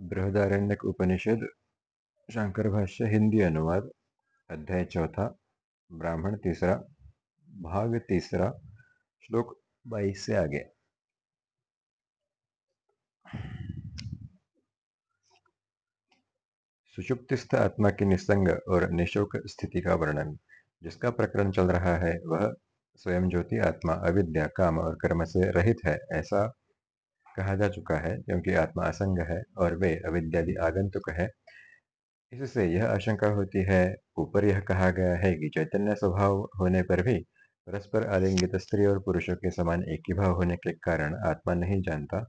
बृहदारण्यक उपनिषद शंकर भाष्य हिंदी अनुवाद, अध्याय चौथा, ब्राह्मण तीसरा, भाग तीसरा, श्लोक बाईस से आगे। सुषुप्तिस्थ आत्मा की निसंग और निशोक स्थिति का वर्णन, जिसका प्रकरण चल रहा है, वह स्वयं ज्योति आत्मा, अविद्या, काम और कर्म से रहित है, ऐसा कहा जा चुका है, क्योंकि आत्मा असंग है और वे अविद्यादि आगंतुक है। इससे यह आशंका होती है, ऊपर यह कहा गया है कि चैतन्य स्वभाव होने पर भी परस्पर आलिंगित स्त्री और पुरुषों के समान एक ही भाव होने के कारण आत्मा नहीं जानता।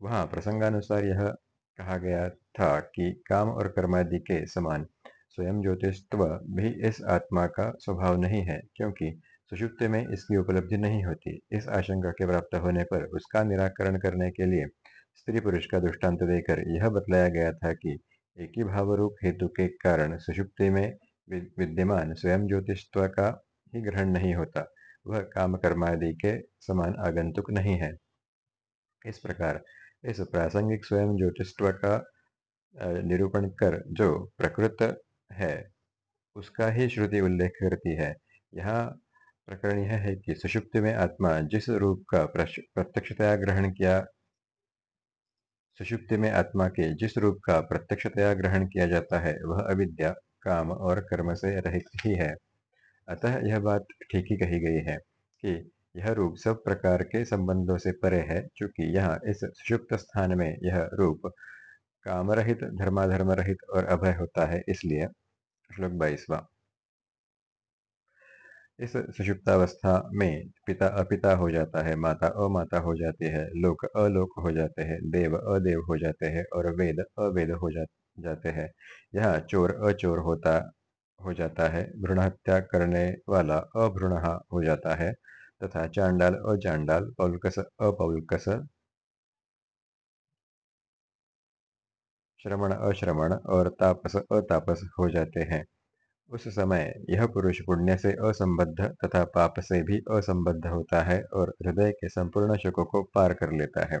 वहाँ प्रसंगानुसार यह कहा गया था कि काम और कर्मादि के समान स्वयं ज्योतिषत्व भी इस आत्मा का स्वभाव नहीं है, क्योंकि सुषुप्त में इसकी उपलब्धि नहीं होती। इस आशंका के प्राप्त होने पर उसका निराकरण करने के लिए स्त्री पुरुष का दृष्टांत देकर यह बतलाया गया था कि एक ही भाव रूप हेतु के कारण सुषुप्ति में विद्यमान स्वयं ज्योतिषत्व का ही ग्रहण नहीं होता। वह काम कर्मादि के समान आगंतुक नहीं है। इस प्रकार इस प्रासंगिक स्वयं ज्योतिषत्व का निरूपण कर जो प्रकृत है, उसका ही श्रुति उल्लेख करती है। यहाँ प्रकरण यह है कि सुषुप्ति में आत्मा जिस रूप का प्रत्यक्षतया ग्रहण किया, सुषुप्ति में आत्मा के जिस रूप का प्रत्यक्षतया ग्रहण किया जाता है, वह अविद्या, काम और कर्म से रहित ही है। अतः यह बात ठीक ही कही गई है कि यह रूप सब प्रकार के संबंधों से परे है, चूँकि यहाँ इस सुषुप्त स्थान में यह रूप कामरहित धर्माधर्म रहित और अभय होता है, इसलिए श्लोक बाईसवा। इस सुषुप्तावस्था में पिता, अपिता हो जाता है, माता अमाता हो जाती है, लोक अलोक हो जाते हैं, देव अदेव हो जाते हैं और वेद अवेद हो जाते हैं। यह चोर अचोर होता, हो जाता है भ्रूण हत्या करने वाला अभ्रूण हो जाता है तथा चांडाल अचांडाल पौलकस अपौलकस श्रमण अश्रमण और तापस अतापस हो जाते हैं। उस समय यह पुरुष पुण्य से असंबद्ध तथा पाप से भी असंबद्ध होता है और हृदय के संपूर्ण शोकों को पार कर लेता है।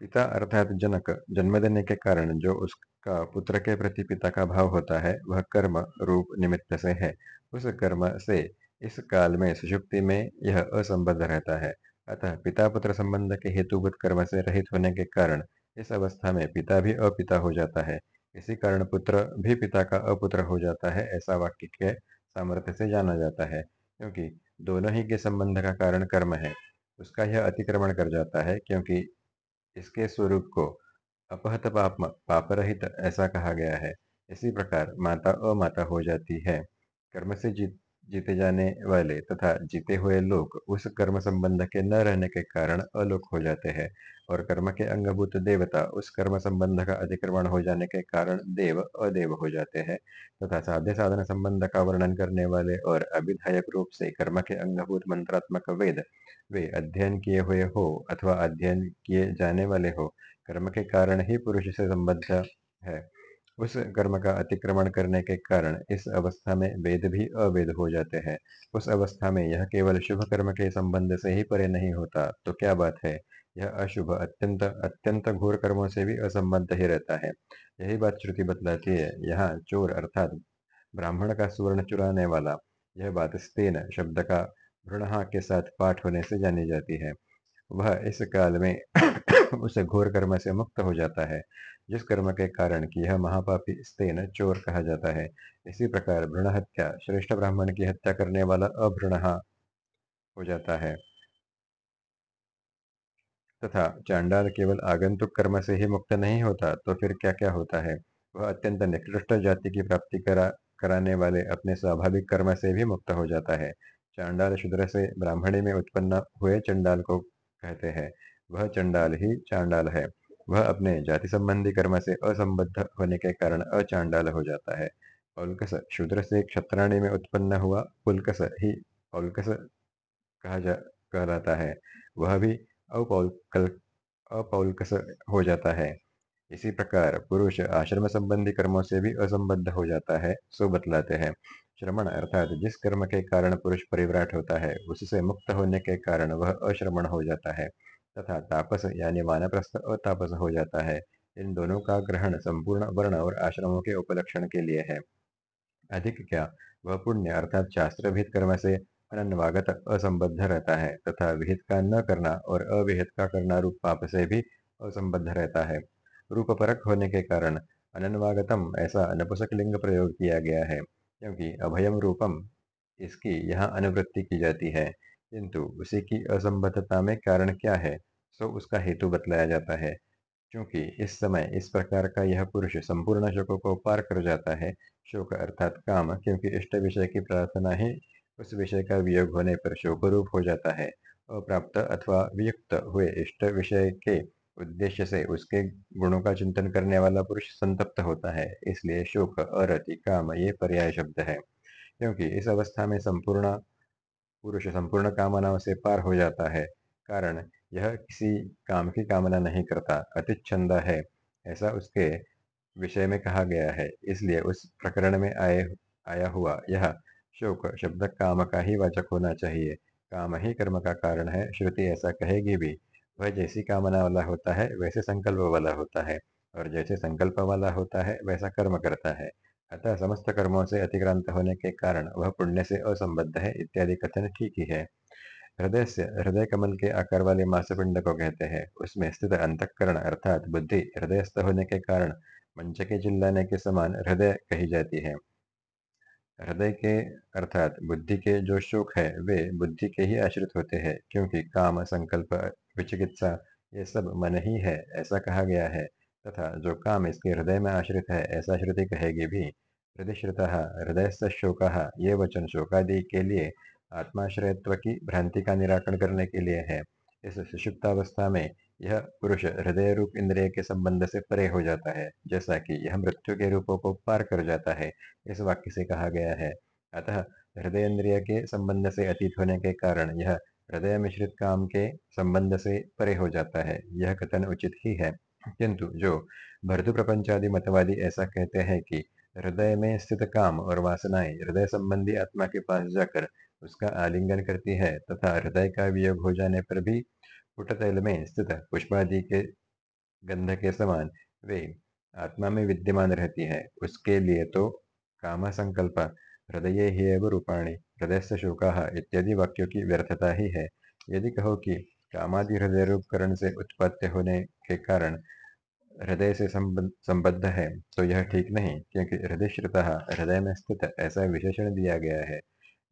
पिता अर्थात जनक जन्म देने के कारण जो उसका पुत्र के प्रति पिता का भाव होता है, वह कर्म रूप निमित्त से है। उस कर्म से इस काल में सुषुप्ति में यह असंबद्ध रहता है। अतः पिता पुत्र संबंध के हेतुभूत कर्म से रहित होने के कारण इस अवस्था में पिता भी अपिता हो जाता है। इसी कारण पुत्र भी पिता का अपुत्र हो जाता है, ऐसा वाक्य के सामर्थ्य से जाना जाता है, क्योंकि दोनों ही के संबंध का कारण कर्म है। उसका यह अतिक्रमण कर जाता है, क्योंकि इसके स्वरूप को अपहत पाप पापरहित ऐसा कहा गया है। इसी प्रकार माता अमाता हो जाती है। कर्म से जीत जीते जाने वाले तथा जीते हुए लोग उस कर्म संबंध के न रहने के कारण अलोक हो जाते हैं और कर्म के अंगभूत देवता उस कर्म संबंध का अतिक्रमण हो जाने के कारण देव अदेव हो जाते हैं तथा साध्य साधन संबंध का वर्णन करने वाले और अभिधायक रूप से कर्म के अंगभूत मंत्रात्मक वेद वे अध्ययन किए हुए हो अथवा अध्ययन किए जाने वाले हो कर्म के कारण ही पुरुष से संबद्ध है। उस कर्म का अतिक्रमण करने के कारण इस अवस्था में वेद भी अवेद हो जाते हैं। उस अवस्था में यह केवल शुभ कर्म के संबंध से ही परे नहीं होता तो क्या बात है? यह अशुभ अत्यंत अत्यंत घोर कर्मों से भी असंबद्ध ही रहता है। यही बात श्रुति बतलाती है, यहाँ चोर अर्थात ब्राह्मण का सुवर्ण चुराने वाला, यह बात स्तेन शब्द का भ्रूणहा के साथ पाठ होने से जानी जाती है। वह इस काल में उस घोर कर्म से मुक्त हो जाता है। जिस कर्म के कारण की यह महापापी स्तेन चोर कहा जाता है। इसी प्रकार भ्रूण हत्या, श्रेष्ठ ब्राह्मण की हत्या करने वाला अभ्रूण हो जाता है। तथा चांडाल केवल आगंतुक कर्म से ही मुक्त नहीं होता तो फिर क्या क्या होता है? वह अत्यंत निकृष्ट जाति की प्राप्ति करा, कराने वाले अपने स्वाभाविक कर्म से भी मुक्त हो जाता है। चांडाल शुद्र से ब्राह्मणी में उत्पन्न हुए चंडाल को कहते हैं। वह चंडाल ही चांडाल है। वह अपने जाति संबंधी कर्म से असंबद्ध होने के कारण अचांडाल हो जाता है। पौलकस शूद्र से क्षत्राणी में उत्पन्न हुआ पुलकस ही पौलकस कहा जा, कहलाता है। वह भी अपौलकल, अपौलकस हो जाता है। इसी प्रकार पुरुष आश्रम संबंधी कर्मों से भी असंबद्ध हो जाता है, सो बतलाते हैं। श्रमण अर्थात जिस कर्म के कारण पुरुष परिव्राट होता है, उससे मुक्त होने के कारण वह अश्रमण हो जाता है। तथा तापस यानी वानप्रस्थ अतापस हो जाता है। इन दोनों का ग्रहण संपूर्ण वर्ण और आश्रमों के उपलक्षण के लिए है। अधिक क्या? वह पुण्य अर्थात शास्त्र विहित कर्म से अनन्वागत असंबद्ध रहता है तथा विहित का न करना और अविहित का करना रूप पाप से भी असंबद्ध रहता है। रूप परक होने के कारण अनन्वागतम ऐसा नपुसक लिंग प्रयोग किया गया है, क्योंकि अभयम रूपम इसकी यहाँ अनुवृत्ति की जाती है। किंतु उसी की असंबद्धता में कारण क्या है, सो उसका हेतु बतलाया जाता है। क्योंकि इस समय इस प्रकार का यह पुरुष संपूर्ण शोकों को पार कर जाता है, शोक अर्थात काम, क्योंकि इष्ट विषय की प्रार्थना ही उस विषय का वियोग होने पर शोक रूप हो जाता है। अप्राप्त अथवा वियुक्त हुए इष्ट विषय के उद्देश्य से उसके गुणों का चिंतन करने वाला पुरुष संतप्त होता है, इसलिए शोक, अरति, काम ये पर्याय शब्द है। क्योंकि इस अवस्था में संपूर्ण पुरुष संपूर्ण कामनाओं से पार हो जाता है। कारण, यह किसी काम की कामना नहीं करता अतिच्छंद है। ऐसा उसके विषय में कहा गया है, इसलिए उस प्रकरण में आए, आया हुआ यह शोक शब्द काम का ही वाचक होना चाहिए। काम ही कर्म का कारण है, श्रुति ऐसा कहेगी भी। वह जैसी कामना वाला होता है, वैसे संकल्प वाला होता है, और जैसे संकल्प वाला होता है, वैसा कर्म करता है। अतः समस्त कर्मों से अतिक्रांत होने के कारण वह पुण्य से असंबद्ध है, इत्यादि कथन ठीक ही है। हृदय से, हृदय कमल के आकार वाले मांसपिंड को कहते हैं। उसमें स्थित अंतकरण अर्थात बुद्धि हृदयस्थ होने के कारण मंच के चिल्लाने के समान हृदय कही जाती है। हृदय के अर्थात बुद्धि के जो शोक है, वे बुद्धि के ही आश्रित होते हैं, क्योंकि काम, संकल्प, विचिकित्सा, ये सब मन ही है, ऐसा कहा गया है। तथा जो काम इसके हृदय में आश्रित है ऐसा श्रुति कहेगी भी हृदय श्रुत हृदय शोक ये वचन शोकादि के लिए आत्माश्रयत्व की भ्रांति का निराकरण करने के लिए है। इस सुषुप्तावस्था में यह पुरुष हृदय रूप इंद्रिय के संबंध से परे हो जाता है, जैसा कि यह मृत्यु के रूपों को पार कर जाता है, इस वाक्य से कहा गया है। अतः हृदय इंद्रिय के संबंध से अतीत होने के कारण यह हृदय मिश्रित काम के संबंध से परे हो जाता है। यह कथन उचित ही है। किंतु जो भर्तु प्रपंचादि मतवादी ऐसा कहते हैं कि हृदय में स्थित काम और वासनाएँ हृदय संबंधी आत्मा के पास जाकर उसका आलिंगन करती है तथा हृदय का वियोग हो जाने पर भी पुटतैल में स्थित पुष्पादि के गंध के समान वे आत्मा में विद्यमान रहती है। उसके लिए तो काम संकल्प हृदय ही एवं रूपाणी हृदय से शोका इत्यादि वाक्यों की व्यर्थता ही है। यदि कहो कि कामादि हृदय रूप करण से उत्पत्ति होने के कारण हृदय से संबद्ध है तो यह ठीक नहीं, क्योंकि हृदय श्रुत हृदय में स्थित ऐसा विशेषण दिया गया है।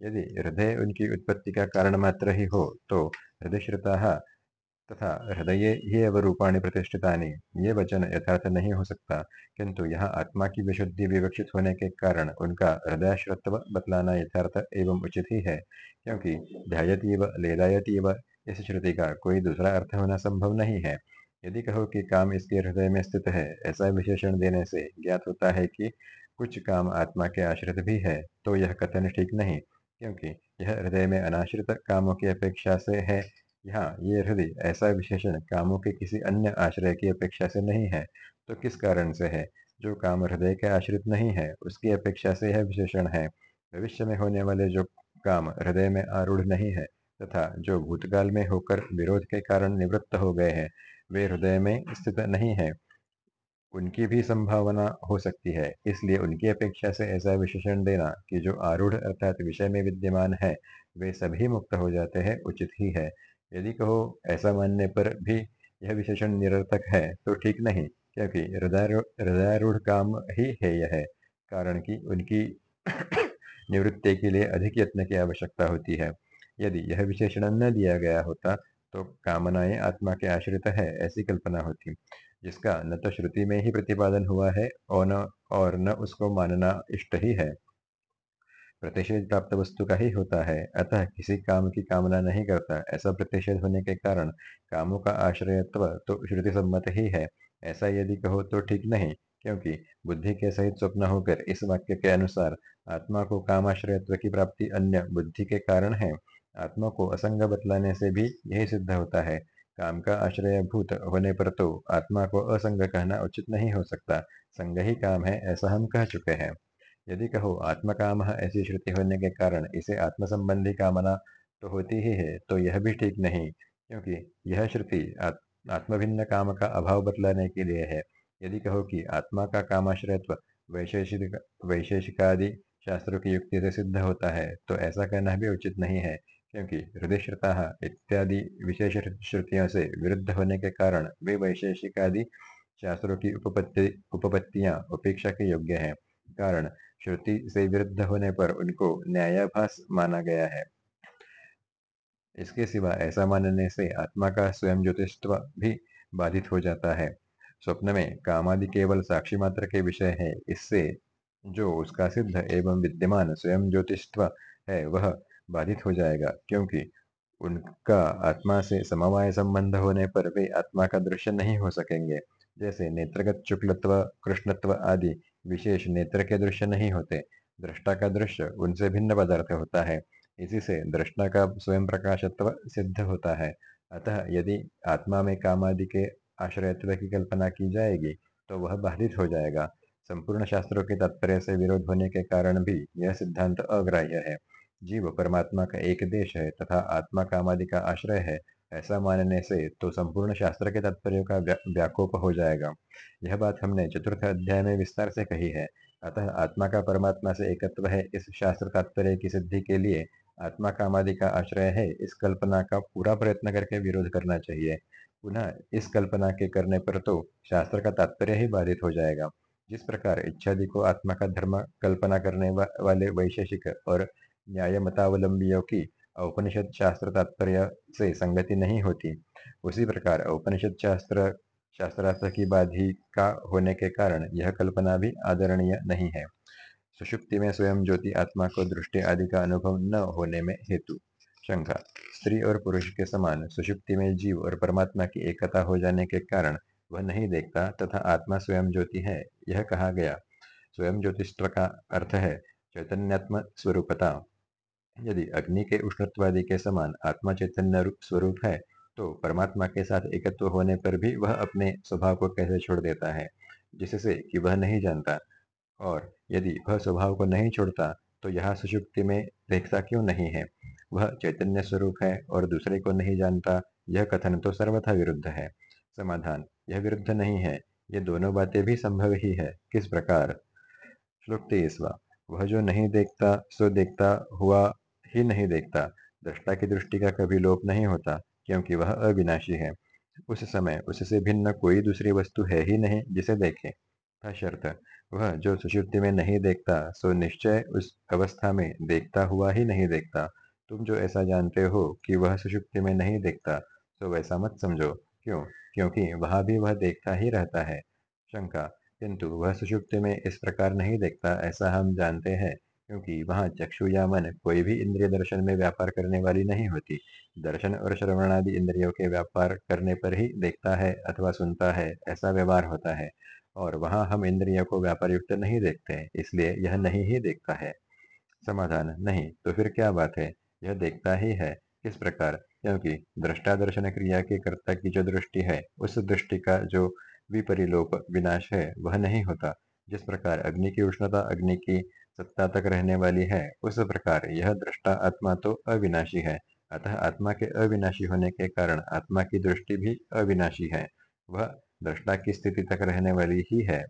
यदि हृदय उनकी उत्पत्ति का कारण मात्र ही हो तो हृदय श्रुता तथा हृदय ही अवरूपाणी प्रतिष्ठिता ये वचन यथार्थ नहीं हो सकता, किंतु यहाँ आत्मा की विशुद्धि विवक्षित होने के कारण उनका हृदयश्रत्व बतलाना यथार्थ एवं उचित ही है, क्योंकि ध्यायतीव लेदायतीव इस श्रुति का कोई दूसरा अर्थ होना संभव नहीं है। यदि कहो कि काम इसके हृदय में स्थित है, ऐसा विशेषण देने से ज्ञात होता है कि कुछ काम आत्मा के आश्रित भी है तो यह कथन ठीक नहीं, क्योंकि यह हृदय में अनाश्रित कामों की अपेक्षा से है। यहाँ ये हृदय ऐसा विशेषण कामों के किसी अन्य आश्रय की अपेक्षा से नहीं है तो किस कारण से है? जो काम हृदय के आश्रित नहीं है, उसकी अपेक्षा से यह विशेषण है। भविष्य में होने वाले जो काम हृदय में आरूढ़ नहीं है तथा जो भूतकाल में होकर विरोध के कारण निवृत्त हो गए हैं, वे हृदय में स्थित नहीं है। उनकी भी संभावना हो सकती है, इसलिए उनकी अपेक्षा से ऐसा विशेषण देना कि जो आरूढ़ अर्थात विषय में विद्यमान है, वे सभी मुक्त हो जाते हैं, उचित ही है। यदि कहो, ऐसा मानने पर भी यह विशेषण निरर्थक है तो ठीक नहीं, क्योंकि हृदयारूढ़ काम ही है यह कारण कि उनकी निवृत्ति के लिए अधिक यत्न की आवश्यकता होती है। यदि यह विशेषण न दिया गया होता तो कामनाएँ आत्मा के आश्रित है, ऐसी कल्पना होती। जिसका न तो श्रुति में ही प्रतिपादन हुआ है, और न और न उसको मानना इष्ट ही है। प्रतिषेध प्राप्त वस्तु का ही होता है, अतः किसी काम की कामना नहीं करता। ऐसा प्रतिषेध होने के कारण कामों का आश्रयत्व तो श्रुति सम्मत ही है। ऐसा यदि कहो तो ठीक नहीं, क्योंकि बुद्धि के सहित स्वप्न होकर इस वाक्य के अनुसार आत्मा को कामाश्रयत्व की प्राप्ति अन्य बुद्धि के कारण है। आत्मा को असंग बतलाने से भी यही सिद्ध होता है। काम का आश्रय भूत होने पर तो आत्मा को असंग कहना उचित नहीं हो सकता। संग ही काम है, ऐसा हम कह चुके हैं। यदि कहो, आत्म काम ऐसी श्रुति होने के कारण इसे आत्म संबंधी कामना तो होती ही है तो यह भी ठीक नहीं, क्योंकि यह श्रुति आत्मभिन्न काम का अभाव बतलाने के लिए है। यदि कहो कि आत्मा का कामाश्रयत्व वैशेषिक, वैशेषिकादि शास्त्रों की युक्ति से सिद्ध होता है तो ऐसा कहना भी उचित नहीं है। क्योंकि हृदयश्रता इत्यादि विशेष श्रुतियों से विरुद्ध होने के कारण वे वैशेषिकादि शास्त्रों की उपपत्ति, उपपत्तियाँ उपेक्षा के योग्य हैं। कारण, श्रुति से विरुद्ध होने पर उनको न्यायाभास माना गया है। इसके सिवा ऐसा मानने से आत्मा का स्वयं ज्योतिषत्व भी बाधित हो जाता है। स्वप्न में कामादि केवल साक्षी मात्र के विषय है। इससे जो उसका सिद्ध एवं विद्यमान स्वयं ज्योतिषत्व है, वह बाधित हो जाएगा, क्योंकि उनका आत्मा से समवाय संबंध होने पर वे आत्मा का दृश्य नहीं हो सकेंगे। जैसे नेत्रगत शुक्लत्व, कृष्णत्व आदि विशेष नेत्र के दृश्य नहीं होते। दृष्टा का दृश्य उनसे भिन्न पदार्थ होता है। इसी से दृष्टा का स्वयं प्रकाशत्व सिद्ध होता है। अतः यदि आत्मा में काम आदि के आश्रयत्व की कल्पना की जाएगी तो वह बाधित हो जाएगा। संपूर्ण शास्त्रों के तात्पर्य से विरोध होने के कारण भी यह सिद्धांत अग्राह्य है। जीव परमात्मा का एक देश है तथा आत्मा कामादि का आश्रय है। ऐसा मानने से तो संपूर्ण शास्त्र के तात्पर्य का व्याकोप हो जाएगा। यह बात हमने चतुर्थ अध्याय में विस्तार से कही है। अतः आत्मा का परमात्मा से एकत्व है इस शास्त्र तात्पर्य की सिद्धि के लिए आत्मा कामादि का आश्रय है इस कल्पना का पूरा प्रयत्न करके विरोध करना चाहिए। पुनः इस कल्पना के करने पर तो शास्त्र का तात्पर्य ही बाधित हो जाएगा। जिस प्रकार इच्छादि को आत्मा का धर्म कल्पना करने वा, वाले वैशेषिक और न्याय मतावलंबियों की औपनिषद शास्त्र तात्पर्य से संगति नहीं होती। उसी प्रकार औपनिषद शास्त्र शास्त्रार्थ की बाधि का होने के कारण यह कल्पना भी आदरणीय नहीं है। सुषुप्ति में स्वयं ज्योति आत्मा को दृष्टि आदि का अनुभव न होने में हेतु। शंका स्त्री और पुरुष के समान सुषुप्ति में जीव और परमात्मा की एकता हो जाने के कारण वह नहीं देखता तथा आत्मा स्वयं ज्योति है, यह कहा गया। स्वयं ज्योतिष का अर्थ है चैतन्यात्म स्वरूपता। यदि अग्नि के उष्णत्वादि के समान आत्मा चैतन्य स्वरूप है तो परमात्मा के साथ एकत्व होने पर भी वह अपने स्वभाव को कैसे छोड़ देता है, जिससे कि वह नहीं जानता। और यदि वह स्वभाव को नहीं छोड़ता तो यह सुषुप्ति में देखता क्यों नहीं है? वह चैतन्य स्वरूप है और दूसरे को नहीं जानता, यह कथन तो सर्वथा विरुद्ध है। समाधान, यह विरुद्ध नहीं है, ये दोनों बातें भी संभव ही है। किस प्रकार? श्लोक तेईसवा, वह जो नहीं देखता, सो देखता हुआ ही नहीं देखता। दृष्टा की दृष्टि का कभी लोप नहीं होता, क्योंकि वह अविनाशी है। उस समय उससे भिन्न कोई दूसरी वस्तु है ही नहीं जिसे देखे। शर्त। वह जो सुषुप्ति में नहीं देखता, सो निश्चय उस अवस्था में देखता हुआ ही नहीं देखता। तुम जो ऐसा जानते हो कि वह सुषुप्ति में नहीं देखता तो वैसा मत समझो। क्यों? क्योंकि वहाँ भी वह देखता ही रहता है। शंका। किंतु वह सुषुप्ति में इस प्रकार नहीं देखता, ऐसा हम जानते हैं। क्योंकि वहाँ चक्षु या मन कोई भी इंद्रिय दर्शन में व्यापार करने वाली नहीं होती। दर्शन और श्रवणादि इंद्रियों के व्यापार करने पर ही देखता है अथवा सुनता है, ऐसा व्यवहार होता है। और वहाँ हम इंद्रियों को व्यापार युक्त नहीं देखते, इसलिए यह नहीं ही देखता है। समाधान, नहीं तो फिर क्या बात है? यह देखता ही है। किस प्रकार? क्योंकि दृष्टा दर्शन क्रिया के कर्ता की जो दृष्टि है, उस दृष्टि का जो विपरिलोप, विनाश है, वह नहीं होता। जिस प्रकार अग्नि की उष्णता, अग्नि की सत्ता तक रहने वाली है, उस प्रकार यह दृष्टा आत्मा तो अविनाशी है। अतः आत्मा के अविनाशी होने के कारण आत्मा की दृष्टि भी अविनाशी है, वह दृष्टा की स्थिति तक रहने वाली ही है।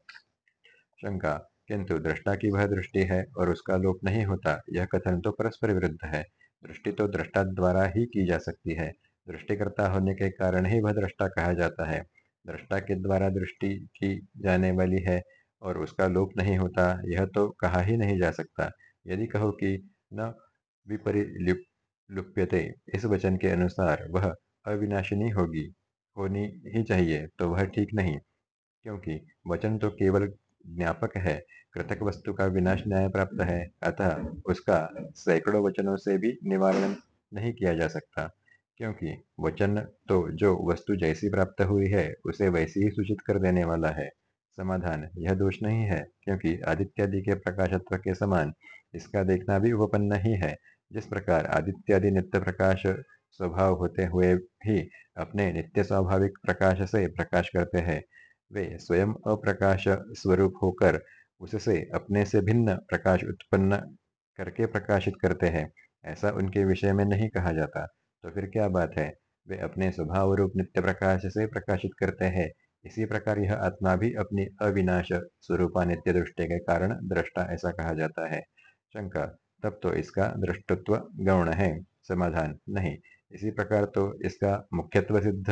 शंका, किंतु दृष्टा की वह दृष्टि है और उसका लोप नहीं होता, यह कथन तो परस्पर विरुद्ध है। दृष्टि तो दृष्टा द्वारा ही की जा सकती है, दृष्टिकर्ता होने के कारण ही वह दृष्टा कहा जाता है। दृष्टा के द्वारा दृष्टि की जाने वाली है और उसका लोप नहीं होता, यह तो कहा ही नहीं जा सकता। यदि कहो कि न विपरिलुप्यते, इस वचन के अनुसार वह अविनाशिनी होगी, होनी ही चाहिए तो वह ठीक नहीं। क्योंकि वचन तो केवल ज्ञापक है, कृतक वस्तु का विनाश न्याय प्राप्त है, अतः उसका सैकड़ों वचनों से भी निवारण नहीं किया जा सकता। क्योंकि वचन तो जो वस्तु जैसी प्राप्त हुई है, उसे वैसी ही सूचित कर देने वाला है। समाधान। यह दोष नहीं है, क्योंकि आदित्यादि के प्रकाशत्व के समान इसका देखना भी उपपन्न ही है। जिस प्रकार आदित्यादि नित्य प्रकाश स्वभाव होते हुए भी अपने नित्य स्वाभाविक प्रकाश से प्रकाश करते हैं, वे स्वयं अप्रकाश स्वरूप होकर उससे अपने से भिन्न प्रकाश उत्पन्न करके प्रकाशित करते हैं, ऐसा उनके विषय में नहीं कहा जाता। तो फिर क्या बात है? वे अपने स्वभाव रूप नित्य प्रकाश से प्रकाशित करते हैं। इसी प्रकार यह आत्मा भी अपनी अविनाश स्वरूपा नित्य दृष्टि के कारण दृष्टा ऐसा कहा जाता है। शंका, तब तो इसका दृष्टत्व गौण है, समाधान नहीं। इसी प्रकार तो इसका मुख्यत्व सिद्ध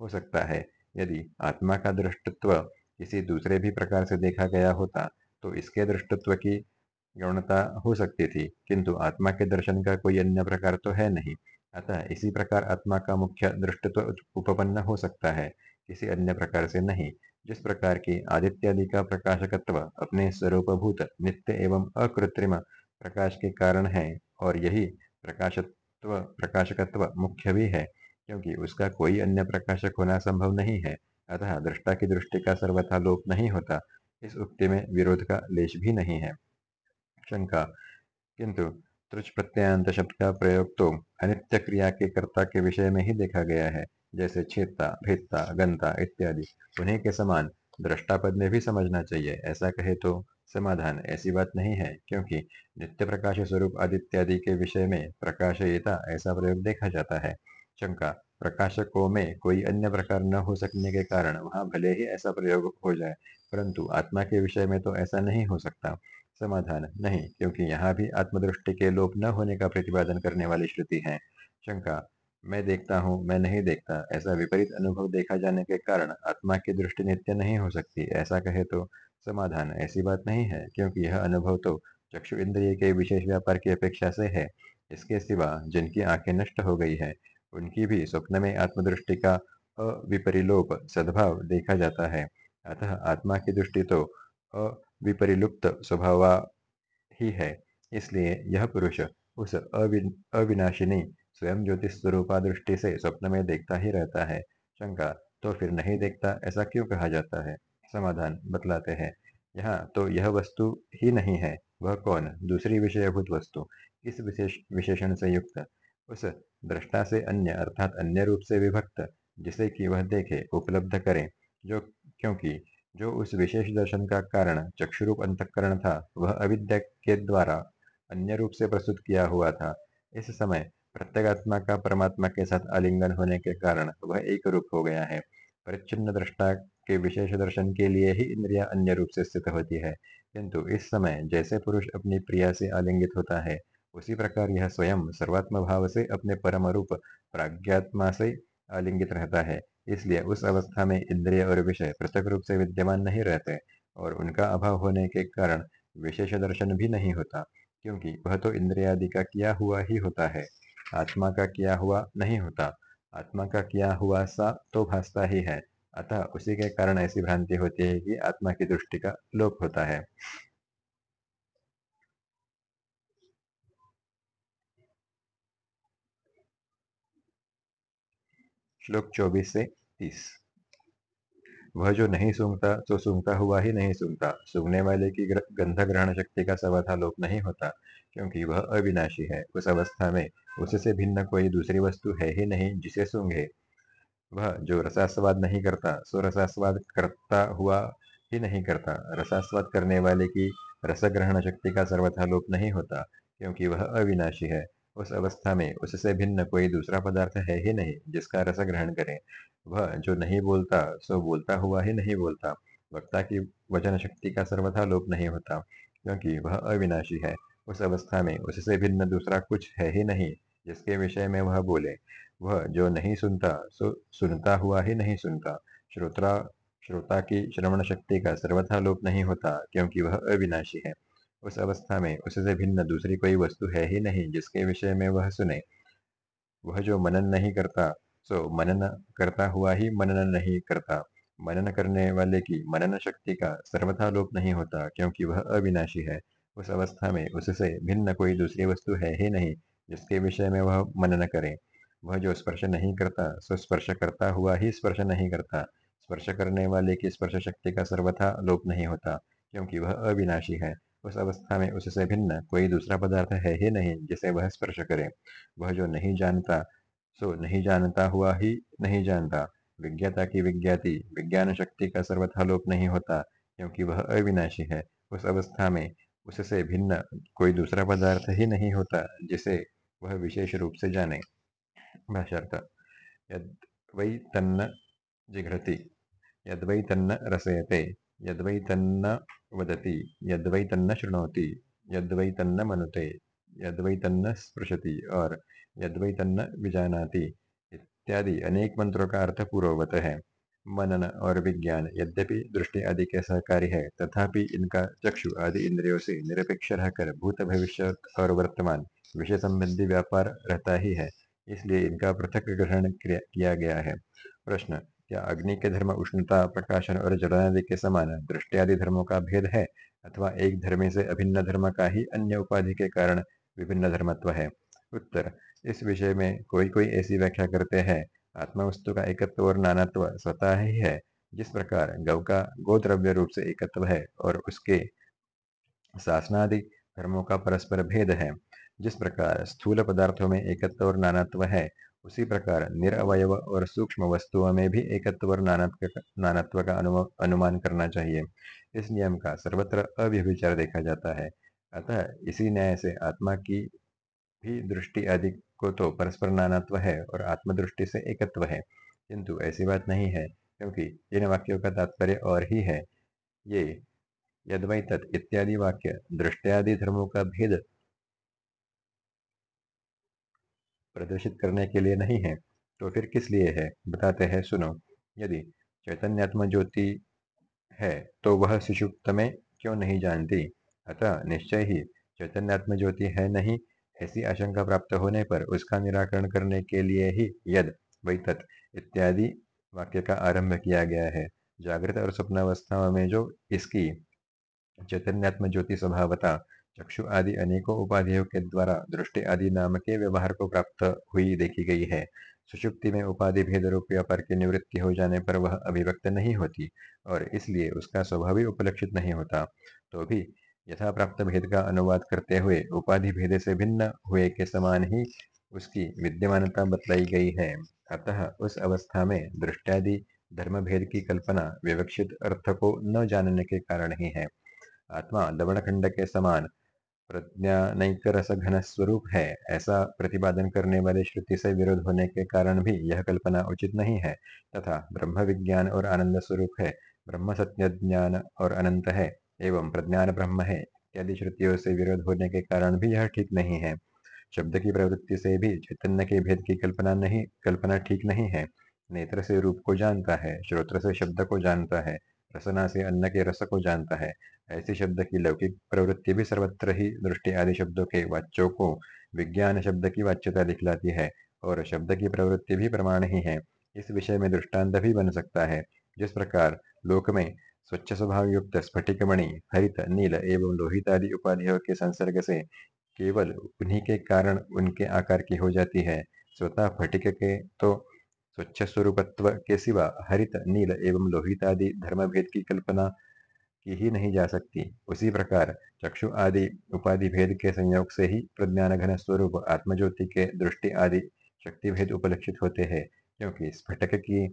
हो सकता है। यदि आत्मा का दृष्टत्व किसी दूसरे भी प्रकार से देखा गया होता तो इसके दृष्टत्व की गौणता हो सकती थी, किंतु आत्मा के दर्शन का कोई अन्य प्रकार तो है नहीं। अतः इसी प्रकार आत्मा का मुख्य दृष्टित्व उपपन्न हो सकता है। किसी अन्य प्रकार से नहीं। जिस प्रकार की आदित्यादि का प्रकाशकत्व अपने स्वरूपभूत, नित्य एवं अकृत्रिम प्रकाश के कारण है, और यही प्रकाशत्व, प्रकाशकत्व मुख्य भी है, क्योंकि उसका कोई अन्य प्रकाशक होना संभव नहीं है। अतः दृष्टा की दृष्टि का सर्वथा लोप नहीं होता। इस उक्ति में विरोध का लेश भी नहीं है। शंका। किंतु त्रुच प्रत्यंत शब्द का प्रयोग तो अनित्य क्रिया के कर्ता के विषय में ही देखा गया है। जैसे छेदता, भेदता, गंता इत्यादि, उन्हीं के समान दृष्टा पद में भी समझना चाहिए। ऐसा कहे तो समाधान ऐसी बात नहीं है, क्योंकि नित्य प्रकाश स्वरूप आदित्यादि के विषय में प्रकाशयिता ऐसा प्रयोग देखा जाता है। शंका, प्रकाशकों में कोई अन्य प्रकार न हो सकने के कारण वहाँ भले ही ऐसा प्रयोग हो जाए, परंतु आत्मा के विषय में तो ऐसा नहीं हो सकता। समाधान नहीं, क्योंकि यहाँ भी आत्मदृष्टि के लोप न होने का प्रतिपादन करने वाली श्रुति है। शंका मैं देखता हूँ, मैं नहीं देखता। ऐसा विपरीत अनुभव देखा जाने के कारण आत्मा की दृष्टि नित्य नहीं हो सकती। ऐसा कहे तो समाधान ऐसी बात नहीं है, क्योंकि यह अनुभव तो चक्षु इंद्रिय के विशेष व्यापार की अपेक्षा से है। इसके सिवा जिनकी आँखें नष्ट हो गई है, उनकी भी स्वप्न में आत्मदृष्टि का अविपरिलोप सद्भाव देखा जाता है। अतः आत्मा की दृष्टि तो अविपरिलुप्त स्वभाव ही है, इसलिए यह पुरुष उस अविनाशिनी स्वयं ज्योतिष स्वरूपा दृष्टि से स्वप्न में देखता ही रहता है। शंका तो फिर नहीं देखता, ऐसा क्यों कहा जाता है? समाधान बतलाते हैं। यहाँ तो यह वस्तु ही नहीं है, वह कौन? दूसरी विषयभूत वस्तु। इस विशेष, विशेषण से युक्त? उस दृष्टा से अन्य, अर्थात अन्य रूप से विभक्त, जिसे कि वह देखे, उपलब्ध करे। जो, क्योंकि जो उस विशेष दर्शन का कारण, चक्षुरूप अंतकरण था, वह अविद्या के द्वारा अन्य रूप से प्रस्तुत किया हुआ था। इस समय प्रत्येगात्मा का परमात्मा के साथ आलिंगन होने के कारण वह एक रूप हो गया है। परिच्छिन्न दृष्टा के विशेष दर्शन के लिए ही इंद्रिया अन्य रूप से स्थित होती है। किंतु इस समय जैसे पुरुष अपनी प्रिया से आलिंगित होता है, उसी प्रकार यह स्वयं सर्वात्म भाव से अपने परम रूप प्राज्ञात्मा से आलिंगित रहता है। इसलिए उस अवस्था में इंद्रिय और विषय पृथक रूप से विद्यमान नहीं रहते और उनका अभाव होने के कारण विशेष दर्शन भी नहीं होता, क्योंकि वह तो इंद्रियादि का किया हुआ ही होता है। आत्मा का किया हुआ नहीं होता। आत्मा का किया हुआ सा तो भासता ही है। अतः उसी के कारण ऐसी भ्रांति होती है कि आत्मा की दृष्टि का लोप होता है। श्लोक 24 से 30 वह जो नहीं सूंघता तो सूंघता हुआ ही नहीं सूंघता। सूंघने वाले की गंध ग्रहण शक्ति का सर्वथा लोप नहीं होता। क्योंकि वह अविनाशी है। उस अवस्था में उससे भिन्न कोई दूसरी वस्तु है ही नहीं जिसे सूंघे। वह जो रसास्वाद नहीं करता, सो रसास्वाद करता हुआ ही नहीं करता। रसास्वाद करने वाले की रस ग्रहण शक्ति का सर्वथा लोप नहीं होता, क्योंकि वह अविनाशी है। उस अवस्था में उससे भिन्न कोई दूसरा पदार्थ है ही नहीं जिसका रस ग्रहण करें। वह जो नहीं बोलता, सो बोलता हुआ ही नहीं बोलता। वक्ता की वचन शक्ति का सर्वथा लोप नहीं होता, क्योंकि वह अविनाशी है। उस अवस्था में उससे भिन्न दूसरा कुछ है ही नहीं, जिसके विषय में वह बोले। वह जो नहीं सुनता, सो, सुनता हुआ ही नहीं सुनता। श्रोता श्रोता की श्रवण शक्ति का सर्वथा लोप नहीं होता, क्योंकि वह अविनाशी है। उस अवस्था में उससे भिन्न दूसरी कोई वस्तु है ही नहीं, जिसके विषय में वह सुने। वह जो मनन नहीं करता, सो मनन करता हुआ ही मनन नहीं करता। मनन करने वाले की मनन शक्ति का सर्वथा लोप नहीं होता, क्योंकि वह अविनाशी है। उस अवस्था में उससे भिन्न कोई दूसरी वस्तु है ही नहीं, जिसके विषय में वह मनन करे। वह जो स्पर्श नहीं करता, सो स्पर्श करता हुआ ही स्पर्श नहीं करता। स्पर्श करने वाले की स्पर्श शक्ति का सर्वथा लोप नहीं होता, क्योंकि वह अविनाशी है। उस अवस्था में उससे भिन्न कोई दूसरा पदार्थ है ही नहीं, जिसे वह स्पर्श करे। वह जो नहीं जानता, सो नहीं जानता हुआ ही नहीं जानता। विज्ञाता की विज्ञाति, विज्ञान शक्ति का सर्वथा लोप नहीं होता, क्योंकि वह अविनाशी है। उस अवस्था में उससे भिन्न कोई दूसरा पदार्थ ही नहीं होता जिसे वह विशेष रूप से जाने। भाषार्थ यद्वै तन्न जिघ्रति यद्वै तन्न रसयते यद्वै तन्न वदति यद्वै तन्न शृणोति यद्वै तन्न मनुते यद्वै तन्न स्पृशति, और यद्वै तन्न विजानाति इत्यादि अनेक मंत्रों का अर्थ पूर्ववत है। मनन और विज्ञान। यद्यपि दृष्टि आदि के सहकारी है, तथापि इनका चक्षु आदि इंद्रियों से निरपेक्ष रहकर भूत भविष्य और वर्तमान विषय संबंधी व्यापार रहता ही है, इसलिए इनका पृथक ग्रहण किया गया है। प्रश्न, क्या अग्नि के धर्म उष्णता, प्रकाशन और जलनादि के समान दृष्टि आदि धर्मों का भेद है, अथवा एक धर्म से अभिन्न धर्म का ही अन्य उपाधि के कारण विभिन्न धर्मत्व है? उत्तर, इस विषय में कोई कोई ऐसी व्याख्या करते हैं आत्मा वस्तु का एकत्व और नानात्व स्वतः ही है। जिस प्रकार गौ का गोद्रव्य रूप से एकत्व है और उसके शासनादि धर्मों का परस्पर भेद है, जिस प्रकार स्थूल पदार्थों में एकत्व और नानात्व है, उसी प्रकार निरवयव और सूक्ष्म वस्तुओं में भी एकत्व और नानात्व का अनुमान करना चाहिए। इस नियम का सर्वत्र अव्यभिचार देखा जाता है। अतः इसी न्याय से आत्मा की भी दृष्टि आदि को तो परस्पर नानात्व है और आत्मदृष्टि से एकत्व है। किंतु ऐसी बात नहीं है, क्योंकि इन वाक्यों का तात्पर्य और ही है। ये यदवै तत् इत्यादि वाक्य दृष्टियादि धर्मों का भेद प्रदर्शित करने के लिए नहीं है तो फिर किस लिए है? बताते हैं, सुनो। यदि चैतन्यात्म ज्योति है तो वह सुषुप्त में क्यों नहीं जानती? अतः निश्चय ही चैतन्यात्म ज्योति है नहीं ऐसी आशंका प्राप्त होने पर उसका निराकरण करने के लिए ही यद वै तत् इत्यादि वाक्य का आरंभ किया गया है। जागृत और स्वप्नावस्थाओं में जो इसकी चैतन्यात्म ज्योति स्वभावता, चक्षु आदि अनेकों उपाधियों के द्वारा दृष्टि आदि नाम के व्यवहार को प्राप्त हुई देखी गई है। सुषुप्ति में उपाधि भेद रूप व्यापार की निवृत्ति हो जाने पर वह अभिव्यक्त नहीं होती और इसलिए उसका स्वभाव ही उपलक्षित नहीं होता। तो भी यथा प्राप्त भेद का अनुवाद करते हुए उपाधि भेद से भिन्न हुए के समान ही उसकी विद्यमानता बतलाई गई है। अतः उस अवस्था में दृष्टादि धर्म भेद की कल्पना विवक्षित अर्थ को न जानने के कारण ही है। आत्मा दवण खंड के समान प्रज्ञानिक रस घन स्वरूप है। ऐसा प्रतिपादन करने वाले श्रुति से विरोध होने के कारण भी यह कल्पना उचित नहीं है। तथा ब्रह्म विज्ञान और आनंद स्वरूप है। ब्रह्म सत्य ज्ञान और अनंत है। एवं प्रज्ञान ब्रह्म है। इत्यादि श्रुतियों से विरोध होने के कारण भी यह ठीक नहीं है। शब्द की प्रवृत्ति से भी चैतन्य के भेद की कल्पना नहीं, कल्पना ठीक नहीं है। नेत्र से रूप को जानता है, श्रोत्र से शब्द को जानता है, रसना से अन्न के रस को जानता है। ऐसी शब्द की लौकिक प्रवृत्ति भी सर्वत्र ही दृष्टि आदि शब्दों के वाच्यों को विज्ञान शब्द की वाच्यता दिखलाती है और शब्द की प्रवृत्ति भी प्रमाण ही है। इस विषय में दृष्टांत भी बन सकता है। जिस प्रकार लोक में स्वच्छ स्वभाव युक्त स्फटिक मणि हरित, नील एवं लोहित आदि उपाधियों के संसर्ग से केवल उन्हीं के कारण उनके आकार की हो जाती है। स्वतः फटिक के तो स्वच्छ स्वरूपत्व के सिवा हरित, नील एवं लोहित आदि धर्म भेद की कल्पना की ही नहीं जा सकती। उसी प्रकार चक्षु आदि उपाधि भेद के संयोग से ही प्रज्ञान घन स्वरूप, आत्मज्योति के दृष्टि आदि शक्ति भेद उपलक्षित होते हैं, क्योंकि स्फटक की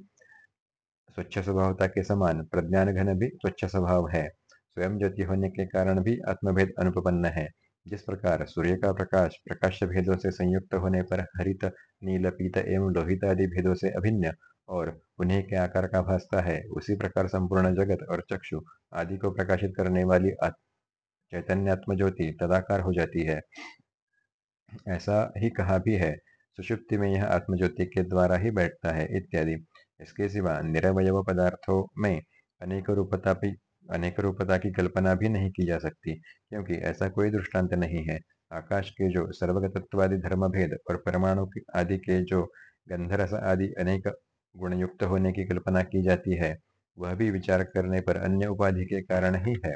स्वच्छ स्वभावता के समान प्रज्ञान घन भी स्वच्छ स्वभाव है। स्वयं ज्योति होने के कारण भी आत्मभेद अनुपन्न है। जिस प्रकार सूर्य का प्रकाश प्रकाश भेदों से संयुक्त होने पर हरित, नील, पीत एवं लोहित आदि भेदों से अभिन्न और उन्हीं के आकार का भासता है, उसी प्रकार संपूर्ण जगत और चक्षु आदि को प्रकाशित करने वाली चैतन्यात्म ज्योति तदाकार हो जाती है। ऐसा ही कहा भी है, सुषुप्ति में यह आत्मज्योति के द्वारा ही बैठता है, इत्यादि। इसके सिवा निरवय पदार्थों में अनेक रूपता भी, अनेक रूपता की कल्पना भी नहीं की जा सकती, क्योंकि ऐसा कोई दृष्टांत नहीं है। आकाश के जो सर्वगतत्वादि धर्म भेद और परमाणु आदि के जो गंधरस आदि अनेक गुणयुक्त होने की कल्पना की जाती है, वह भी विचार करने पर अन्य उपाधि के कारण ही है।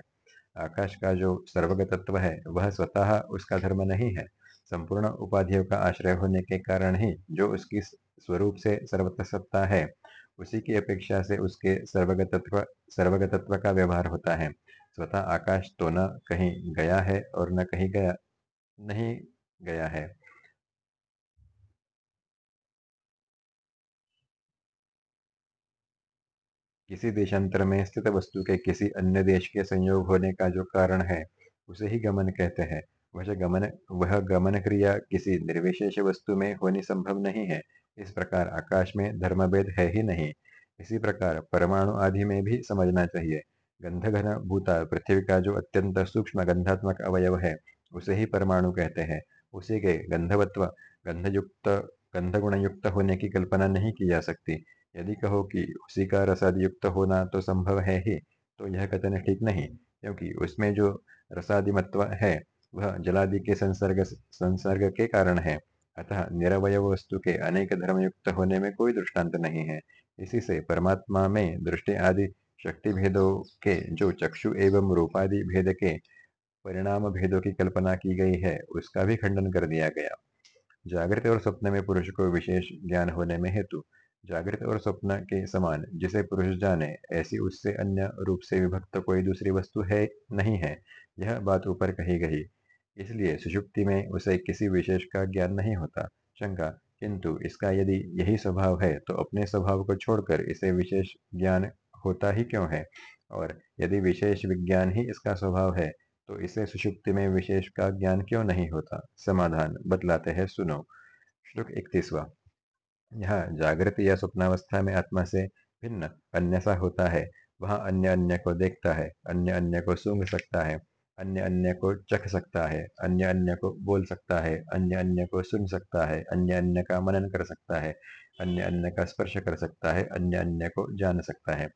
आकाश का जो सर्वगतत्व है, वह स्वतः उसका धर्म नहीं है। संपूर्ण उपाधियों का आश्रय होने के कारण ही जो उसकी स्वरूप से सर्वत्र सत्ता है उसी की अपेक्षा से उसके सर्वगतत्व सर्वगतत्व का व्यवहार होता है। स्वतः आकाश तो न कहीं गया है और न कहीं गया, नहीं गया है। किसी देशांतर में स्थित वस्तु के किसी अन्य देश के संयोग होने का जो कारण है, उसे ही गमन कहते हैं। वह गमन वह गमन क्रिया किसी निर्विशेष वस्तु में होनी संभव नहीं है। इस प्रकार आकाश में धर्मभेद है ही नहीं। इसी प्रकार परमाणु आदि में भी समझना चाहिए। गंध घन भूता, पृथ्वी का जो अत्यंत सूक्ष्म गंधात्मक अवयव है, उसे ही परमाणु कहते हैं। उसी के गंधवत्व, गंधयुक्त गंध गुण युक्त होने की कल्पना नहीं की जा सकती। यदि कहो कि उसी का रसादि युक्त होना तो संभव है ही तो यह कथन ठीक नहीं, क्योंकि उसमें जो रसादिमत्व है, वह जलादि के संसर्ग संसर्ग के कारण है। अतः निरवय वस्तु के अनेक धर्म युक्त होने में कोई दृष्टांत नहीं है। इसी से परमात्मा में दृष्टि आदि शक्ति भेदों के, जो चक्षु एवं रूपादि भेद के परिणाम भेदों की कल्पना की गई है, उसका भी खंडन कर दिया गया। जागृत और स्वप्न में पुरुष को विशेष ज्ञान होने में हेतु, जागृत और स्वप्न के समान जिसे पुरुष जाने, ऐसी उससे अन्य रूप से विभक्त कोई दूसरी वस्तु है नहीं है, यह बात ऊपर कही गई। इसलिए सुषुप्ति में उसे किसी विशेष का ज्ञान नहीं होता। शंका, किंतु इसका यदि यही स्वभाव है तो अपने स्वभाव को छोड़कर इसे विशेष ज्ञान होता ही क्यों है? और यदि विशेष विज्ञान ही इसका स्वभाव है तो इसे सुषुप्ति में विशेष का ज्ञान क्यों नहीं होता? समाधान बतलाते हैं, सुनो। श्लोक इकतीसवा। यहाँ जागृत या स्वप्नावस्था में आत्मा से भिन्न अन्य सा होता है। वहाँ अन्य अन्य को देखता है, अन्य अन्य को सूंघ सकता है। अन्य अन्य को चख सकता है, अन्य अन्य को बोल सकता है, अन्य अन्य को सुन सकता है, अन्य अन्य का मनन कर सकता है, अन्य अन्य का स्पर्श कर सकता है, अन्य अन्य को जान सकता है।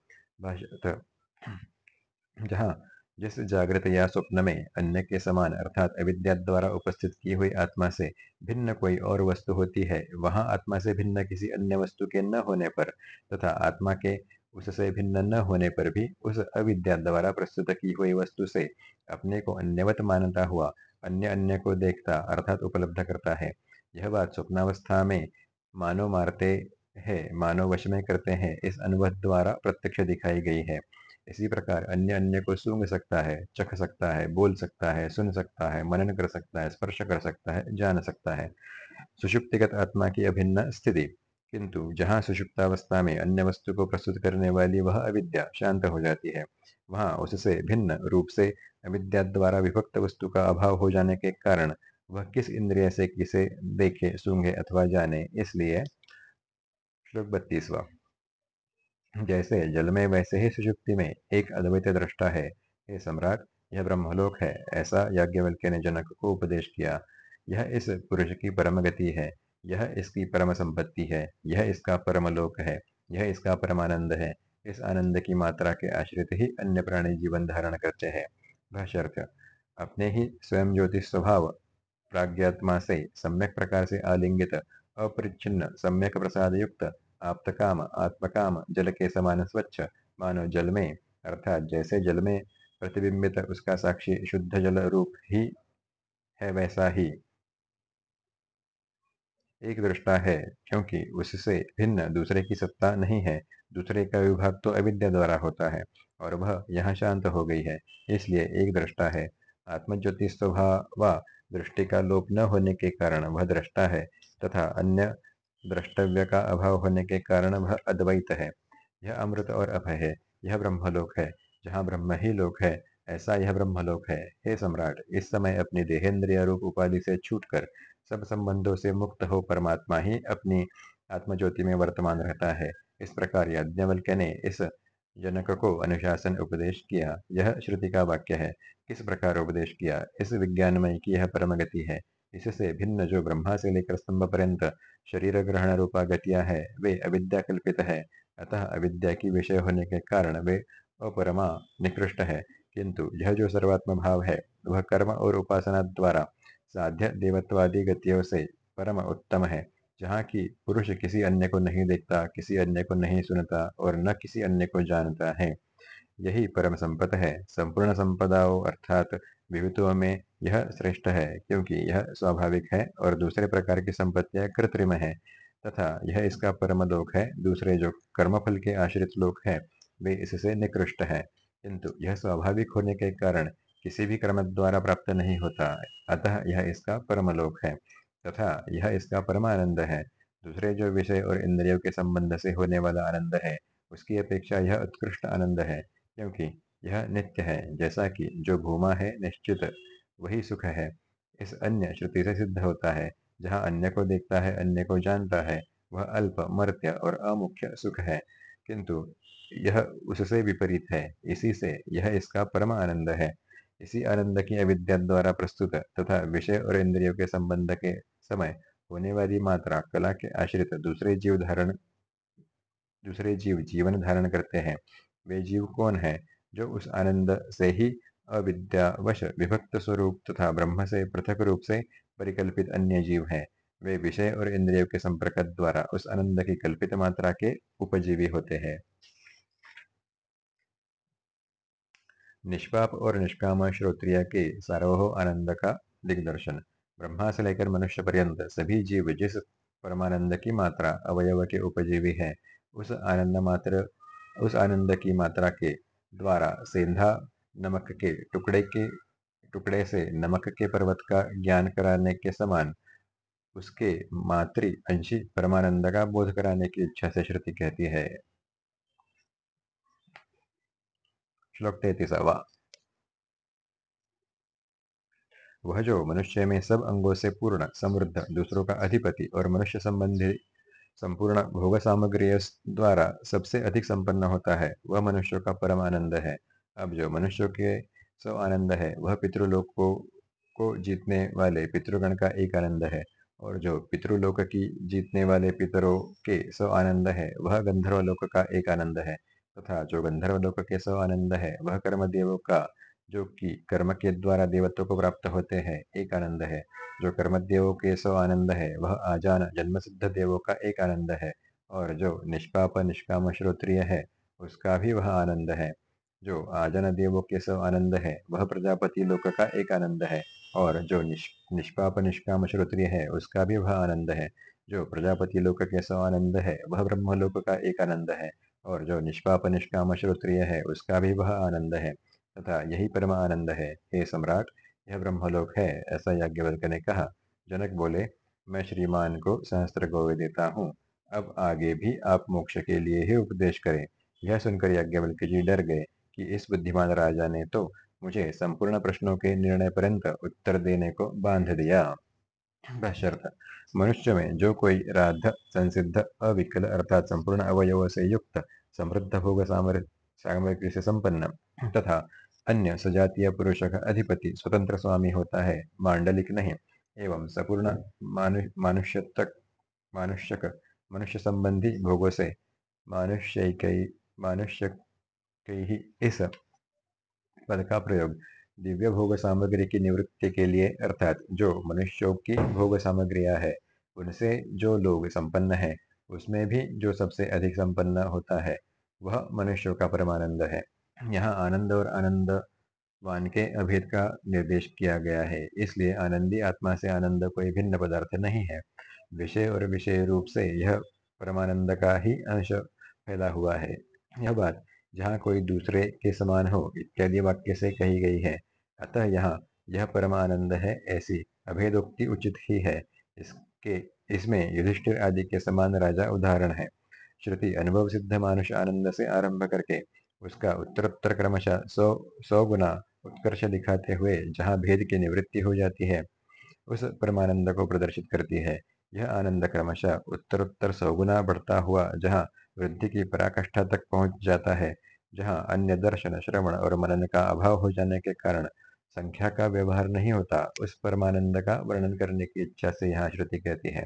जहाँ जिस जागृत या स्वप्न में अन्य के समान अर्थात अविद्या द्वारा उपस्थित की हुई आत्मा से भिन्न कोई और वस्तु होती है, वहाँ आत्मा से भिन्न किसी अन्य वस्तु के न होने पर तथा आत्मा के उससे भिन्न न होने पर भी उस अविद्या द्वारा प्रस्तुत की हुई वस्तु से अपने को अन्यवत मानता हुआ, अन्य अन्य को देखता अर्थात उपलब्ध करता है। यह बात स्वप्नावस्था में मानव मारते हैं मानव वश में करते हैं, इस अनुभव द्वारा प्रत्यक्ष दिखाई गई है। इसी प्रकार अन्य अन्य को सूंघ सकता है, चख सकता है, बोल सकता है, सुन सकता है, मनन कर सकता है, स्पर्श कर सकता है, जान सकता है। सुषुप्तिगत आत्मा की अभिन्न स्थिति। किंतु जहाँ सुषुप्तावस्था में अन्य वस्तु को प्रस्तुत करने वाली वह अविद्या शांत हो जाती है। वहाँ उससे भिन्न रूप से अविद्या द्वारा विभक्त वस्तु का अभाव हो जाने के कारण वह किस इंद्रिय से किसे देखे, सूंघे अथवा जाने, इसलिए श्लोक बत्तीसवा जैसे जल में वैसे ही सुषुप्ति में एक अद्वैत दृष्टा है। हे सम्राट, यह ब्रह्मलोक है, ऐसा याज्ञवल्क्य ने जनक को उपदेश किया यह इस पुरुष की परम गति है। यह इसकी परम संपत्ति है, यह इसका परमलोक है, यह इसका परमानंद है, इस आनंद की मात्रा के आश्रित ही अन्य प्राणी जीवन धारण करते हैं। अपने ही स्वयं ज्योतिष स्वभाव प्राज्ञात्मा से सम्यक प्रकार से आलिंगित, अपरिच्छिन्न, सम्यक प्रसाद युक्त आप्तकाम, आत्मकाम, जल के समान स्वच्छ, मानो जल में, अर्थात जैसे जल में प्रतिबिंबित उसका साक्षी शुद्ध जल रूप ही है, वैसा ही। एक दृष्टा है, क्योंकि उससे भिन्न दूसरे की सत्ता नहीं है। दूसरे का विभाग तो अविद्या द्वारा होता है, और वह यहाँ शांत हो गई है, इसलिए एक दृष्टा है। आत्मज्योति स्वभाव व दृष्टि का लोप न होने के कारण वह दृष्टा है, तथा अन्य द्रष्टव्य का अभाव होने के कारण वह अद्वैत है। यह अमृत और अभय है, यह ब्रह्मलोक है, जहाँ ब्रह्म ही लोक है, ऐसा यह ब्रह्मलोक है। हे सम्राट, इस समय अपनी देहेंद्रिय रूप उपाधि से छूटकर सब संबंधों से मुक्त हो परमात्मा ही अपनी आत्मज्योति में वर्तमान रहता है। इस प्रकार यज्ञवल्क्य ने इस जनक को अनुशासन उपदेश किया। यह श्रुति का वाक्य है। किस प्रकार उपदेश किया? इस विज्ञानमय की यह परम गति है। इससे भिन्न जो ब्रह्मा से लेकर स्तंभ पर्यंत शरीर ग्रहण रूपा गतियाँ है, वे अविद्या कल्पित है। अतः अविद्या की विषय होने के कारण वे अपरमा निकृष्ट है। किंतु यह जो सर्वात्म भाव है, वह कर्म और उपासना द्वारा साध्य देवत्वादी गतियों से परम उत्तम है। जहाँ की पुरुष किसी अन्य को नहीं देखता, किसी अन्य को नहीं सुनता और न किसी अन्य को जानता है। यही परम संपत है। संपूर्ण संपदाओं अर्थात विविधों में यह श्रेष्ठ है, क्योंकि यह स्वाभाविक है और दूसरे प्रकार की संपत्तियाँ कृत्रिम है तथा यह इसका परम लोक है। दूसरे जो कर्मफल के आश्रित लोक है, वे इससे निकृष्ट है। किंतु यह स्वाभाविक होने के कारण किसी भी कर्म द्वारा प्राप्त नहीं होता। अतः यह इसका परमलोक है। तथा यह इसका परमानंद है। दूसरे जो विषय और इंद्रियों के संबंध से होने वाला आनंद है, उसकी अपेक्षा यह उत्कृष्ट आनंद है, क्योंकि यह नित्य है, जैसा कि जो भूमा है निश्चित, वही सुख है। इस अन्य श्रुति से सिद्ध होता है, जहाँ अन्य को देखता है, अन्य को जानता है, वह अल्प, मर्त्य और अमुख्य सुख है। किंतु यह उससे विपरीत है। इसी से यह इसका परम आनंद है। इसी आनंद की अविद्या द्वारा प्रस्तुत तथा विषय और इंद्रियों के संबंध के समय होने वाली मात्रा कला के आश्रित दूसरे जीव धारण, दूसरे जीव जीवन धारण करते हैं। वे जीव कौन है जो उस आनंद से ही अविद्यावश विभक्त स्वरूप तथा ब्रह्म से पृथक रूप से परिकल्पित अन्य जीव है? वे विषय और इंद्रियों के संपर्क द्वारा उस आनंद की कल्पित मात्रा के उपजीवी होते हैं। निष्पाप और निष्काम श्रोत्रिय के सार्वभौ आनंद का दिग्दर्शन। ब्रह्मा से लेकर मनुष्य पर्यंत सभी जीव जिस परमानंद की मात्रा अवयव के उपजीवी है, उस आनंद मात्र, उस आनंद की मात्रा के द्वारा सेंधा नमक के टुकड़े के, टुकड़े से नमक के पर्वत का ज्ञान कराने के समान, उसके मातृ अंशी परमानंद का बोध कराने की इच्छा से श्रुति कहती है। श्लोक तैतीसवा वह जो मनुष्य में सब अंगों से पूर्ण, समृद्ध, दूसरों का अधिपति और मनुष्य संबंधी संपूर्ण भोग सामग्री द्वारा सबसे अधिक संपन्न होता है, वह मनुष्य का परम आनंद है। अब जो मनुष्य के सब आनंद है, वह पितृलोक को को जीतने वाले पितृगण का एक आनंद है, और जो पितृलोक की जीतने वाले पितरों के सब आनंद है, वह गंधर्वलोक का एक आनंद है। तथा जो गंधर्वलोक के सब आनंद है वह कर्मदेवों का जो कि कर्म के द्वारा देवत्व को प्राप्त होते हैं एक आनंद है। जो कर्मदेवों के सौ आनंद है वह आजान जन्म सिद्ध देवों का एक आनंद है और जो निष्पाप निष्काम श्रोत्रिय है उसका भी वह आनंद है। जो आजन देवों के सौ आनंद है वह प्रजापति लोक का एक आनंद है और जो निष, निष्पाप निष्काम श्रोत्रिय है उसका भी वह आनंद है। जो प्रजापति लोक के सौ आनंद है वह ब्रह्मलोक का एक आनंद है। और जो निष्पाप निष्काम श्रोत्रिय है, उसका भी वह आनंद है। तथा यही परम आनंद है। हे सम्राट, यह ब्रह्मलोक है, ऐसा याज्ञवल्क ने कहा। जनक बोले, मैं श्रीमान को सहस्त्र गौवे देता हूँ। अब आगे भी आप मोक्ष के लिए ही उपदेश करें। यह सुनकर याज्ञवल्क जी डर गए कि इस बुद्धिमान राजा ने तो मुझे संपूर्ण प्रश्नों के निर्णय पर्यंत उत्तर देने को बाँध दिया। बशर्त मनुष्य में जो कोई राध संसिद्ध अविकल अर्थात संपूर्ण अवयव से युक्त समृद्ध भोग सामग्री से संपन्न तथा अन्य सजातीय पुरुष का अधिपति स्वतंत्र स्वामी होता है मांडलिक नहीं एवं सपूर्ण मानुष्य तक मानुष्यक मनुष्य संबंधी भोगों से मानुष्य मानुष्य इस पद का प्रयोग दिव्य भोग सामग्री की निवृत्ति के लिए, अर्थात जो मनुष्यों की भोग सामग्रियाँ है, उनसे जो लोग संपन्न है, उसमें भी जो सबसे अधिक संपन्न होता है, वह मनुष्यों का परमानंद है। यहाँ आनंद और आनंद आनंदवान के अभेद का निर्देश किया गया है, इसलिए आनंदी आत्मा से आनंद कोई भिन्न पदार्थ नहीं है। विषय और विषय रूप से यह परमानंद का ही अंश फैला हुआ है। यह बात जहाँ कोई दूसरे के समान हो, इत्यादि वाक्य से कही गई है। अतः यहाँ यह परमानंद है, ऐसी अभेदोक्ति उचित ही है। इसके, इसमें युधिष्ठिर आदि के समान राजा उदाहरण है। श्रुति अनुभव सिद्ध मानुष आनंद से आरंभ करके उसका उत्तरोत्तर क्रमशः सौ सौ गुना उत्कर्ष दिखाते हुए जहाँ भेद की निवृत्ति हो जाती है, उस परमानंद को प्रदर्शित करती है। यह आनंद क्रमशः उत्तरोत्तर सौ गुना बढ़ता हुआ जहाँ वृद्धि की पराकाष्ठा तक पहुँच जाता है, जहाँ अन्य दर्शन, श्रवण और मनन का अभाव हो जाने के कारण संख्या का व्यवहार नहीं होता, उस परमानंद का वर्णन करने की इच्छा से यहाँ श्रुति कहती है।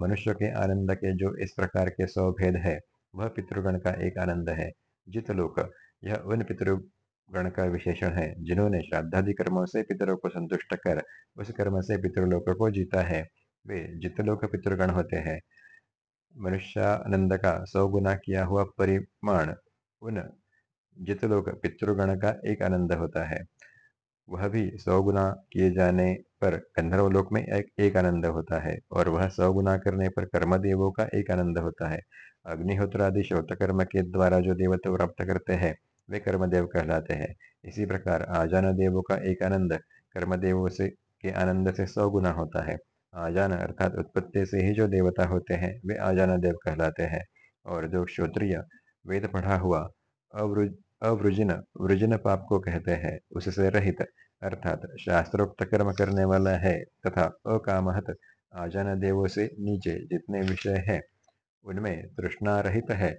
मनुष्य के आनंद के जो इस प्रकार के सौ भेद है, वह पितृगण का एक आनंद है। जितलोक यह उन पितृगण का विशेषण है, जिन्होंने श्राद्धादि कर्मों से पितरों को संतुष्ट कर, उस कर्म से पितृलोक को जीता है। वे जितलोक पितृगण होते हैं। मनुष्यानंद का सौ गुना किया हुआ परिमाण, उन जितलोक पितृगण का एक आनंद होता है। वह भी सौ गुना किए जाने पर गंधर्वलोक में एक, एक आनंद होता है और वह सौ गुना करने पर कर्मदेवों का एक आनंद होता है। अग्निहोत्र आदि श्रोत कर्म के द्वारा जो देवत्व प्राप्त करते हैं वे कर्मदेव कहलाते हैं। इसी प्रकार आजान देवों का एक आनंद कर्मदेवों से के आनंद से सौ गुना होता है। आजान अर्थात उत्पत्ति से ही जो देवता होते हैं वे आजान देव कहलाते हैं। और जो क्षोत्रिय वेद पढ़ा हुआ अवृज अवृजिन वृजिन पाप को कहते हैं, उससे रहित, अर्थात शास्त्रोक्त कर्म करने वाला है तथा अकामहत, आजान देवों से नीचे जितने विषय है, उनमें तृष्णा रहित है।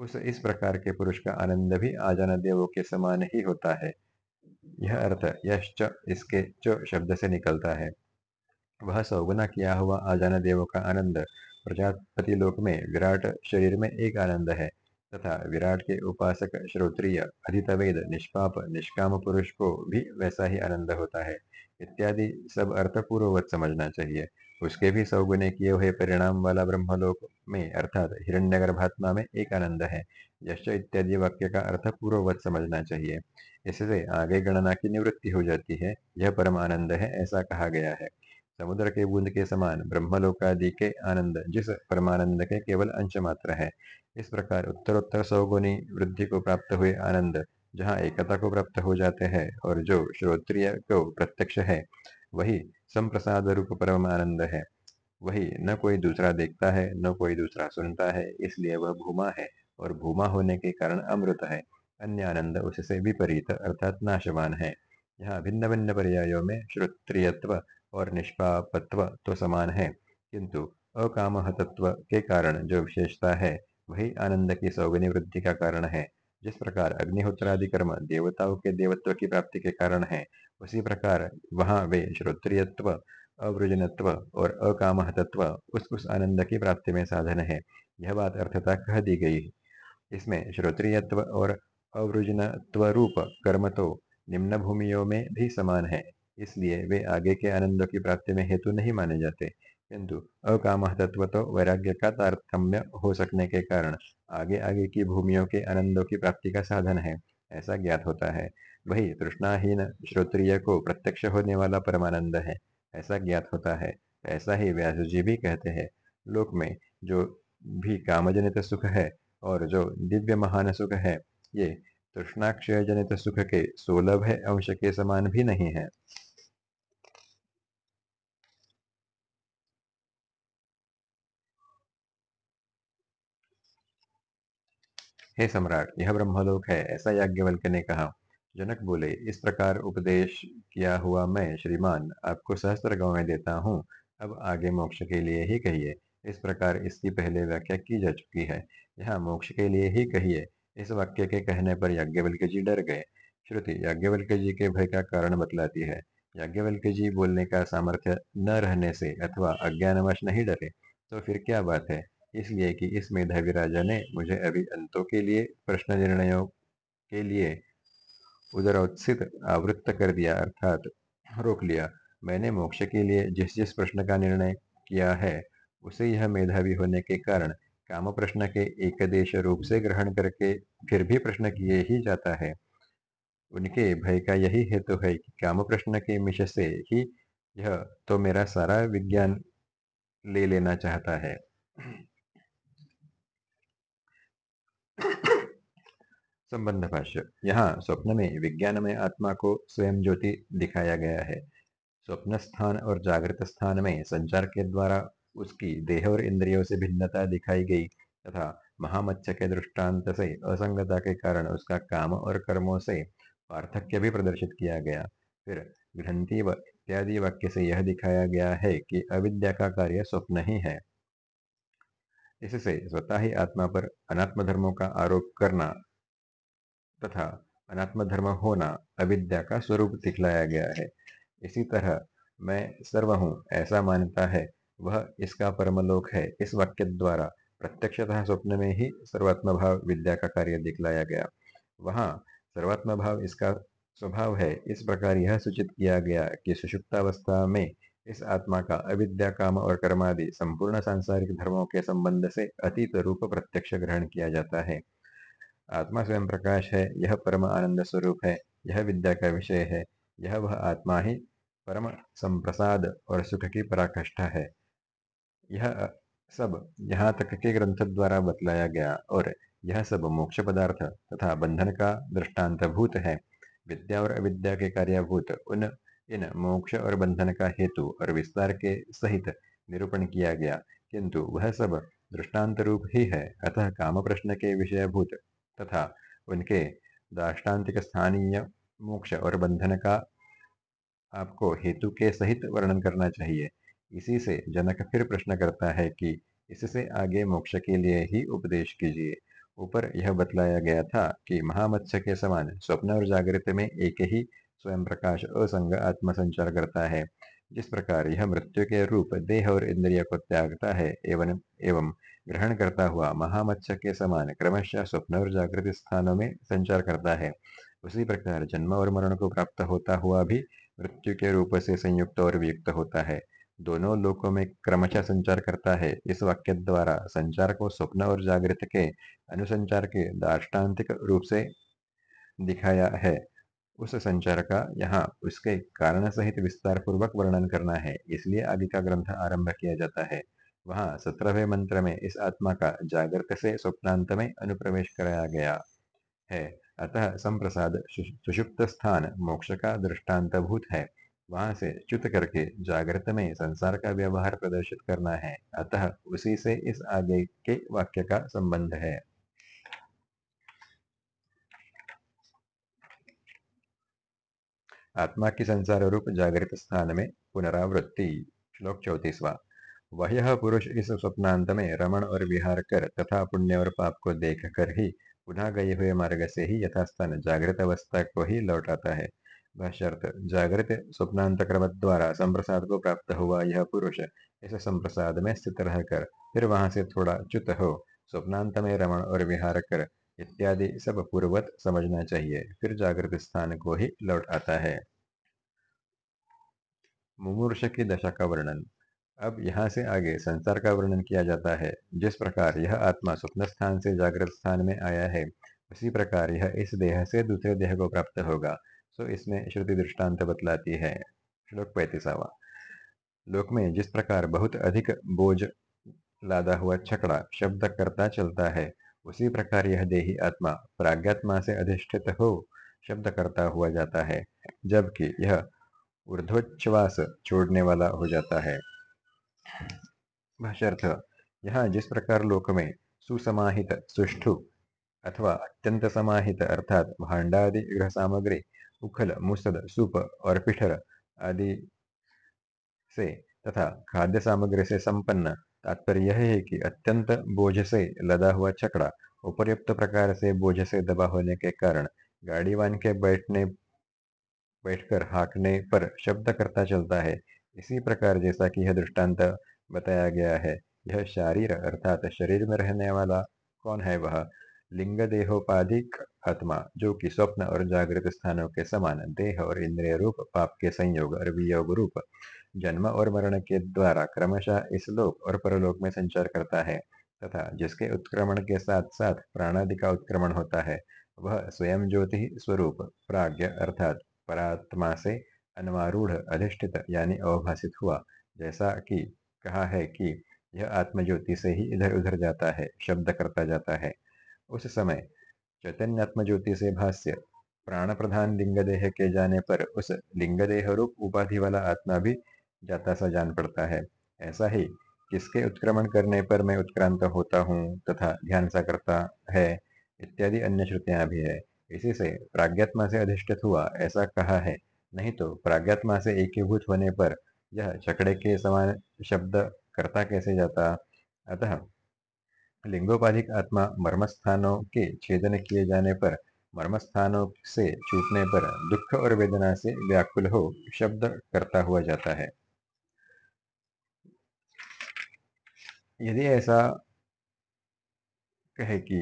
उस इस प्रकार के पुरुष का आनंद भी आजान देवों के समान ही होता है। यह अर्थ यश्च इसके च शब्द से निकलता है। वह सौगुना किया हुआ आजान देवों का आनंद, प्रजापति लोक में विराट शरीर में एक आनंद है। तथा विराट के उपासक श्रोत्रिय, अधितवेद, निष्पाप निष्काम पुरुष को भी वैसा ही आनंद होता है। इत्यादि सब अर्थ पूर्ववत समझना चाहिए। उसके भी सौगुने किए हुए परिणाम वाला ब्रह्मलोक में, अर्थात हिरण्यगर्भात्मा में एक आनंद है। यश इत्यादि वाक्य का अर्थ पूर्ववत समझना चाहिए। इससे आगे गणना की निवृत्ति हो जाती है। यह परम आनंद है, ऐसा कहा गया है। समुद्र के बूंद के समान ब्रह्मलोकादि के आनंद, जिस परमानंद के केवल अंश मात्र है इस प्रकार उत्तरोत्तर सौगुनी वृद्धि को प्राप्त हुए आनंद, जहाँ एकता को प्राप्त हो जाते हैं और जो श्रोत्रिय को प्रत्यक्ष है, वही संप्रसाद रूप परम आनंद है। वही न कोई दूसरा देखता है, न कोई दूसरा सुनता है, इसलिए वह भूमा है और भूमा होने के कारण अमृत है। अन्य आनंद उससे विपरीत अर्थात नाशवान है। यहाँ भिन्न भिन्न पर्यायों में श्रोत्रियत्व और निष्पापत्व तो समान है, किंतु अकाम तत्व के कारण जो विशेषता है वही आनंद की सौगनी वृद्धि का कारण है। जिस प्रकार अग्निहोत्रादि कर्म देवताओं के देवत्व की प्राप्ति के कारण है, उसी प्रकार वहाँ वे श्रोत्रियत्व, अवृजनत्व और अकाम तत्व उस उस आनंद की प्राप्ति में साधन है। यह बात अर्थता कह दी गई। इसमें श्रोत्रियत्व और अवृजनत्व रूप कर्म तो निम्न भूमियों में भी समान है, इसलिए वे आगे के आनंदों की प्राप्ति में हेतु नहीं माने जाते। किंतु अकाम तत्व तो वैराग्य का तारतम्य हो सकने के कारण आगे आगे की भूमियों के आनंदों की प्राप्ति का साधन है, ऐसा ज्ञात होता है। वही तृष्णाहीन श्रोत्रिय को प्रत्यक्ष होने वाला परमानंद है, ऐसा ज्ञात होता है। ऐसा ही व्यास जी भी कहते हैं, लोक में जो भी कामजनित सुख है और जो दिव्य महान सुख है, ये तृष्णाक्षय जनित सुख के सोलभ अंश के समान भी नहीं है। हे सम्राट, यह ब्रह्मलोक है, ऐसा याज्ञवल्क्य ने कहा। जनक बोले, इस प्रकार उपदेश किया हुआ मैं, श्रीमान, आपको सहस्त्र गौएँ देता हूँ। अब आगे मोक्ष के लिए ही कहिए। इस प्रकार इसकी पहले व्याख्या की जा चुकी है। यहाँ मोक्ष के लिए ही कहिए। इस वाक्य के कहने पर याज्ञवल्क्य जी डर गए। श्रुति, याज्ञवल्क्य जी के भय का कारण बतलाती है। याज्ञवल्क्य जी बोलने का सामर्थ्य न रहने से अथवा अज्ञानवश नहीं डरे तो फिर क्या बात है? इसलिए कि इस मेधावी राजा ने मुझे अभी अंतों के लिए, प्रश्न निर्णयों के लिए उदरोत्सित आवृत्त कर दिया, अर्थात रोक लिया। मैंने मोक्ष के लिए जिस जिस प्रश्न का निर्णय किया है, उसे यह मेधावी होने के कारण काम प्रश्न के एकदेश रूप से ग्रहण करके फिर भी प्रश्न किए ही जाता है। उनके भय का यही हेतु है कि काम प्रश्न के मिश से ही यह तो मेरा सारा विज्ञान ले लेना चाहता है। संबंध भाष्य। यहाँ स्वप्न में विज्ञान में आत्मा को स्वयं ज्योति दिखाया गया है। स्वप्न स्थान और जागृत स्थान में संचार के द्वारा उसकी देह और इंद्रियों से भिन्नता दिखाई गई तथा महामच्छ के दृष्टांत से असंगता के कारण उसका काम और कर्मों से पार्थक्य भी प्रदर्शित किया गया। फिर ग्रंथि इत्यादि वाक्य से यह दिखाया गया है कि अविद्या का कार्य स्वप्न ही है। इससे स्वतः ही आत्मा पर अनात्म धर्मों का आरोप करना तथा अनात्म धर्म होना अविद्या का स्वरूप दिखलाया गया है। इसी तरह मैं सर्व हूँ, ऐसा मानता है, वह इसका परमलोक है। इस वाक्य द्वारा प्रत्यक्षतः स्वप्न में ही सर्वात्म भाव विद्या का कार्य दिखलाया गया। वहाँ सर्वात्म भाव इसका स्वभाव है। इस प्रकार यह सूचित किया गया कि सुषुप्तावस्था में इस आत्मा का अविद्या, काम और कर्मादि संपूर्ण सांसारिक धर्मों के संबंध से अतीत रूप प्रत्यक्ष ग्रहण किया जाता है। आत्मा स्वयं प्रकाश है, यह परम आनंद स्वरूप है, यह विद्या का विषय है, यह वह आत्मा ही परम संप्रसाद और सुख की पराकाष्ठा है। यह सब यहाँ तक के ग्रंथ द्वारा बतलाया गया और यह सब मोक्ष पदार्थ तथा बंधन का दृष्टांत भूत है। विद्या और अविद्या के कार्यभूत उन इन मोक्ष और बंधन का हेतु और विस्तार के सहित निरूपण किया गया। किंतु वह सब दृष्टांत रूप ही है, अतः काम प्रश्न के विषयभूत तथा उनके दाष्टान्तिक स्थानीय मोक्ष और बंधन का आपको हेतु के सहित वर्णन करना चाहिए। इसी से जनक फिर प्रश्न करता है कि इससे आगे मोक्ष के लिए ही उपदेश कीजिए। ऊपर यह बतलाया गया था कि महामत्स्य के समान स्वप्न और जागृत में एक ही स्वयं प्रकाश असंग आत्मा संचार करता है। जिस प्रकार यह मृत्यु के रूप देह और इंद्रिय को त्यागता है एवं एवं ग्रहण करता हुआ महामत्स्य के समान क्रमशः स्वप्न और जागृत स्थानों में संचार करता है। उसी प्रकार जन्म और मरण को प्राप्त होता हुआ भी मृत्यु के रूप से संयुक्त और वियुक्त होता है। दोनों लोकों में क्रमशः संचार करता है। इस वाक्य द्वारा संचार को स्वप्न और जागृत के अनुसंचार के दार्ष्टान्तिक रूप से दिखाया है। उस संचार का यहाँ उसके कारण सहित विस्तार पूर्वक वर्णन करना है, इसलिए आगे का ग्रंथ आरंभ किया जाता है। वहाँ सत्रहवें मंत्र में इस आत्मा का जागृत से स्वप्नांत में अनुप्रवेश कराया गया है। अतः संप्रसाद सुषुप्त स्थान मोक्ष का दृष्टान्तभूत है। वहाँ से च्युत करके जागृत में संसार का व्यवहार प्रदर्शित करना है। अतः उसी से इस आगे के वाक्य का संबंध है। आत्मा की संसार रूप जागृत स्थान में पुनरावृत्ति। श्लोक चौतीसवा वह पुरुष इस स्वप्नांत में रमण और विहार कर तथा पुण्य और पाप को देख कर ही पुनः गए हुए मार्ग से ही यथास्थान जागृत अवस्था को ही लौटाता है। भाष्यर्थ, जागृत स्वप्नांत क्रम द्वारा संप्रसाद को प्राप्त हुआ यह पुरुष इस संप्रसाद में स्थित रहकर फिर वहाँ से थोड़ा च्युत हो। स्वप्नांत में रमण और विहार कर इत्यादि सब पूर्वत समझना चाहिए। फिर जागृत स्थान को ही लौट आता है। मुमूर्ष की दशा का वर्णन। अब यहाँ से आगे संसार का वर्णन किया जाता है। जिस प्रकार यह आत्मा स्वप्न स्थान से जागृत स्थान में आया है, उसी प्रकार यह इस देह से दूसरे देह को प्राप्त होगा। सो इसमें श्रुति दृष्टांत बतलाती है। श्लोक पैतीसावा। लोक में जिस प्रकार बहुत अधिक बोझ लादा हुआ छकड़ा, शब्द करता चलता है उसी प्रकार यह देही आत्मा प्राज्ञात्मा से अधिष्ठित हो शब्द करता हुआ जाता है, जबकि यह ऊर्ध्वोच्छ्वास छोड़ने वाला हो जाता है। भाष्यर्थ, यहाँ जिस प्रकार लोक में सुसमाहित सुष्ठु अथवा अत्यंत समाहित अर्थात भांडादि गृह सामग्री, उखल, मुसद, सूप और पिठर आदि से तथा खाद्य सामग्री से संपन्न तात्पर्य यह है कि अत्यंत बोझ से लदा हुआ चकड़ा, उपर्युक्त प्रकार से बोझ से दबा होने के कारण गाड़ी वान के बैठने, बैठकर हाँकने पर शब्द करता चलता है। इसी प्रकार जैसा कि यह दृष्टांत बताया गया है, यह शारीर अर्थात शरीर में रहने वाला कौन है वह? लिंग देहोपाधिक आत्मा, जो कि स्वप्न और जागृत स्थानों के समान देह और इंद्रिय रूप, पाप के संयोग और वियोग रूप जन्म और मरण के द्वारा क्रमशः इस लोक और परलोक में संचार करता है, तथा जिसके उत्क्रमण के साथ साथ प्राणादि का उत्क्रमण होता है, वह स्वयं ज्योति स्वरूप, प्राज्ञ अर्थात परात्मा से अनवारूढ़, अधिष्ठित यानी अवभाषित हुआ। जैसा कि कहा है कि यह आत्मज्योति से ही इधर उधर जाता है, शब्द करता जाता है। उस समय चैतन्यात्म ज्योति से भाष्य प्राण प्रधान लिंग देह के जाने पर उस लिंग देह रूप उपाधि वाला आत्मा भी जाता सा जान पड़ता है। ऐसा ही किसके उत्क्रमण करने पर मैं उत्क्रांत होता हूँ तथा ध्यान सा करता है, इत्यादि अन्य श्रुतियाँ भी है। इसी से प्राज्ञात्मा से अधिष्ठित हुआ, ऐसा कहा है। नहीं तो प्राज्ञात्मा से एकीभूत होने पर यह चकड़े के समान शब्द करता कैसे जाता? अतः लिंगोपाधिक आत्मा मर्मस्थानों के छेदन किए जाने पर, मर्मस्थानों से छूटने पर दुख और वेदना से व्याकुल हो शब्द करता हुआ जाता है। यदि ऐसा कहे कि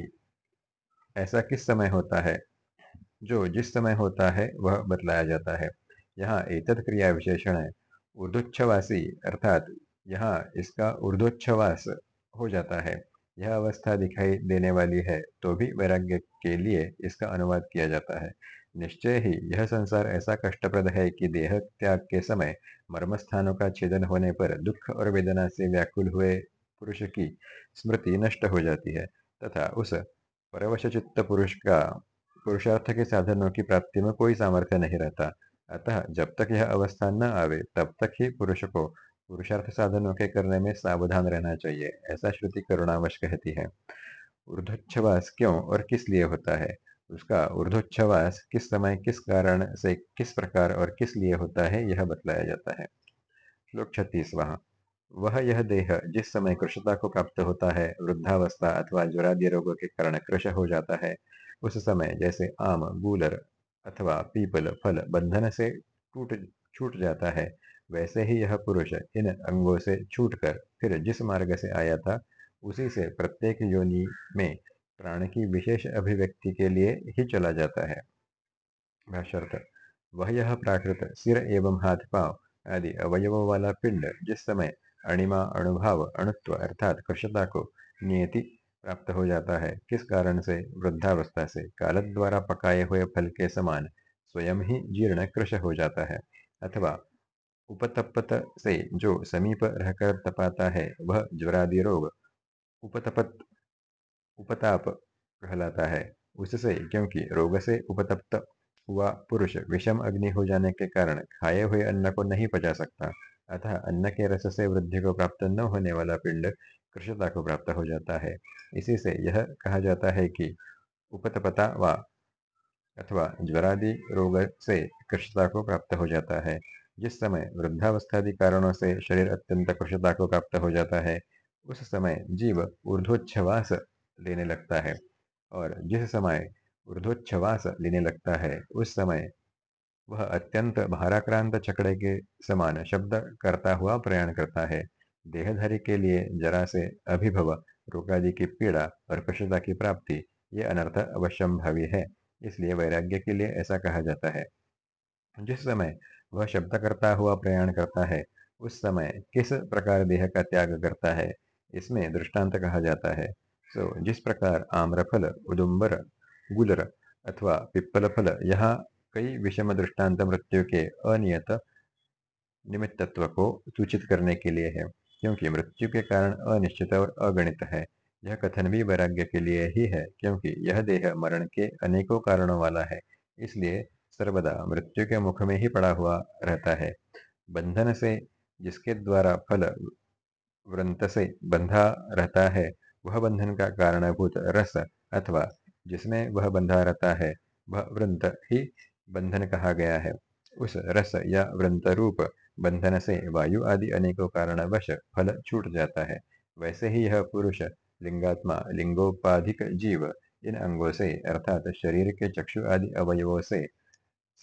ऐसा किस समय होता है? जो जिस समय होता है, वह बतलाया जाता है। यहाँ एतद क्रिया विशेषण है। ऊर्धोच्छवासी अर्थात यहाँ इसका ऊर्धोच्छवास हो जाता है। यह अवस्था दिखाई देने वाली है तो भी वैराग्य के लिए इसका अनुवाद किया जाता है। निश्चय ही यह संसार ऐसा कष्टप्रद है कि देह त्याग के समय मर्मस्थानों का छेदन होने पर दुख और वेदना से व्याकुल हुए पुरुष की स्मृति नष्ट हो जाती है। तथा उस परवश चित्त पुरुष का पुरुषार्थ के साधनों की प्राप्ति में कोई सामर्थ्य नहीं रहता। अतः जब तक यह अवस्था न आवे, तब तक ही पुरुष को पुरुषार्थ साधनों के करने में सावधान रहना चाहिए, ऐसा श्रुति करुणावश कहती है। ऊर्धोच्छवास क्यों और किस लिए होता है? उसका ऊर्धोच्छवास किस समय, किस कारण से, किस प्रकार और किस लिए होता है, यह बतलाया जाता है। श्लोक छत्तीसवा। वह यह देह जिस समय कृषता को प्राप्त होता है, वृद्धावस्था अथवा ज्वरादि रोगों के कारण कृश हो जाता है, उस समय जैसे आम, गूलर अथवा पीपल फल बंधन से टूट, छूट जाता है, वैसे ही यह पुरुष इन अंगों से छूटकर फिर जिस मार्ग से आया था, उसी से प्रत्येक योनि में प्राण की विशेष अभिव्यक्ति के लिए ही चला जाता है। वह यह प्राकृत सिर एवं हाथ पाँव आदि अवयवों वाला पिंड जिस समय अणिमा अणुभाव अणुत्व अर्थात कृषता को नियति प्राप्त हो जाता है। किस कारण से? वृद्धावस्था से। काल द्वारा पकाए हुए फल के समान स्वयं ही जीर्ण कृश हो जाता है। अथवा उपतपत से जो समीप रहकर तपाता है, वह ज्वरादि रोग उपतपत, उपताप कहलाता है। उससे क्योंकि रोग से उपतप्त हुआ पुरुष विषम अग्नि हो जाने के कारण खाए हुए अन्न को नहीं पचा सकता। अतः अन्न के रस से वृद्धि को प्राप्त न होने वाला पिंड कृषता को प्राप्त हो जाता है। इसी से यह कहा जाता है कि उपतपता व अथवा ज्वरादि रोग से कृषता को प्राप्त हो जाता है। जिस समय वृद्धावस्थादि कारणों से शरीर अत्यंत कृषता को प्राप्त हो जाता है, उस समय जीव ऊर्ध्वोच्छवास लेने लगता है और जिस समय ऊर्ध्वोच्छवास लेने लगता है, उस समय वह अत्यंत भाराक्रांत चकड़े के समान शब्द करता हुआ प्रयाण करता है। देहधारी के लिए जरा से अभिभव रोगादि की पीड़ा और कुशलता की प्राप्ति, ये अनर्थ अवश्यम भावी है। इसलिए वैराग्य के लिए ऐसा कहा जाता है। जिस समय वह शब्द करता हुआ प्रयाण करता है, उस समय किस प्रकार देह का त्याग करता है, इसमें दृष्टांत कहा जाता है। सो, जिस प्रकार आम्रफल, उदुम्बर, गुलर अथवा पिप्पल फल यहाँ कई विषम दृष्टांत मृत्यु के अनियत निमित्तत्व को सूचित करने के लिए है, क्योंकि मृत्यु के कारण अनिश्चित और अगणित है। यह कथन भी वैराग्य के लिए ही है, क्योंकि यह देह मरण के अनेकों कारणों वाला है, इसलिए सर्वदा मृत्यु के मुख में ही पड़ा हुआ रहता है। बंधन से जिसके द्वारा फल व्रंत से बंधा रहता है, वह बंधन का कारणभूत रस अथवा जिसमें वह बंधा रहता है, वह व्रंत ही बंधन कहा गया है। उस रस या व्रंत रूप बंधन से वायु आदि अनेकों कारणवश फल छूट जाता है। वैसे ही यह पुरुष, लिंगात्मा, लिंगोपाधिक जीव, इन अंगों से अर्थात शरीर के चक्षु आदि अवयवों से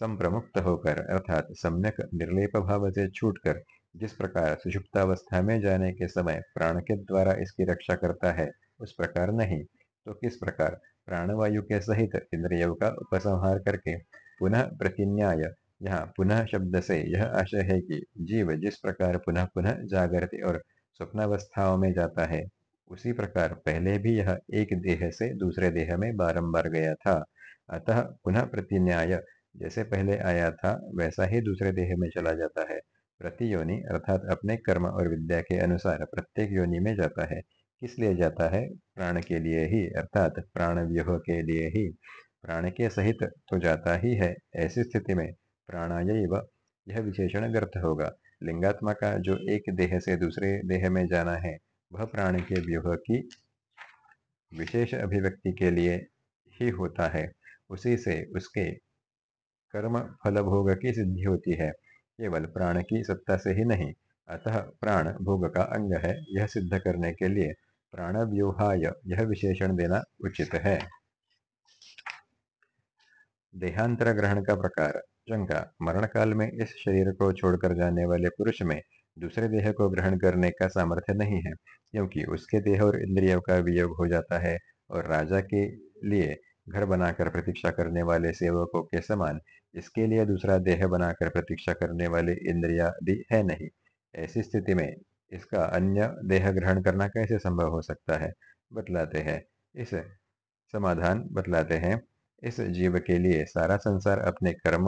संप्रमुक्त होकर अर्थात सम्यक निर्लेप भाव से छूटकर जिस प्रकार सुषुप्तावस्था में जाने के समय प्राण के द्वारा इसकी रक्षा करता है, उस प्रकार नहीं। तो किस प्रकार प्राणवायु के सहित इंद्रियों का उपसंहार करके पुनः प्रतिन्याय यहाँ पुनः शब्द से यह आशय है कि जीव जिस प्रकार पुनः पुनः जागृति और स्वप्नावस्थाओं में जाता है, उसी प्रकार पहले भी यह एक देह से दूसरे देह में बारंबार गया था। अतः पुनः प्रतिन्याय जैसे पहले आया था, वैसा ही दूसरे देह में चला जाता है। प्रति योनि, अर्थात अपने कर्म और विद्या के अनुसार प्रत्येक योनि में जाता है। किस लिए जाता है? प्राण के लिए ही, अर्थात प्राण व्यूह के लिए ही। प्राण के सहित तो जाता ही है, ऐसी स्थिति में प्राणाय यह विशेषण व्यर्थ होगा। लिंगात्मा का जो एक देह से दूसरे देह में जाना है, वह प्राण के व्यूह की विशेष अभिव्यक्ति के लिए ही होता है। उसी से उसके कर्म फल भोग की सिद्धि होती है। केवल प्राण की सत्ता से ही नहीं, अतः प्राण भोग का अंग है। यह सिद्ध करने के लिए प्राण व्यूहाय यह विशेषण देना उचित है। देहांतर ग्रहण का प्रकार शंका मरण काल में इस शरीर को छोड़कर जाने वाले पुरुष में दूसरे देह को ग्रहण करने का सामर्थ्य नहीं है, क्योंकि उसके देह और इंद्रियों का वियोग हो जाता है और राजा के लिए घर बनाकर प्रतीक्षा करने वाले सेवकों के समान इसके लिए दूसरा देह बनाकर प्रतीक्षा करने वाले इंद्रिया भी है नहीं। ऐसी स्थिति में इसका अन्य देह ग्रहण करना कैसे संभव हो सकता है? बतलाते हैं। इस समाधान बतलाते हैं। इस जीव के लिए सारा संसार अपने कर्म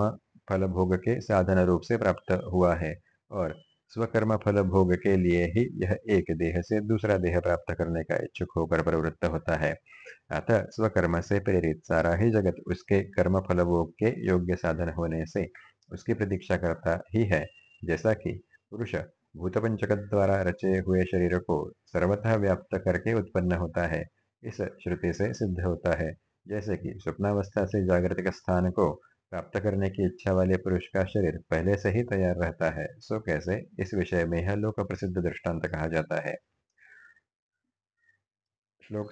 फल भोग के साधन रूप से प्राप्त हुआ है और स्वकर्म फल भोग के लिए ही यह एक देह से दूसरा देह प्राप्त करने का इच्छुक होकर प्रवृत्त होता है। अतः स्वकर्म से प्रेरित सारा ही जगत उसके कर्म फल भोग के योग्य साधन होने से उसकी प्रतीक्षा करता ही है। जैसा कि पुरुष भूतपंचक द्वारा रचे हुए शरीर को सर्वथा व्याप्त करके उत्पन्न होता है, इस श्रुति से सिद्ध होता है। जैसे कि स्वप्नावस्था से जागृत स्थान को प्राप्त करने की इच्छा वाले पुरुष का शरीर पहले से ही तैयार रहता है। सो कैसे? इस विषय में यह लोक प्रसिद्ध दृष्टांत कहा जाता है। श्लोक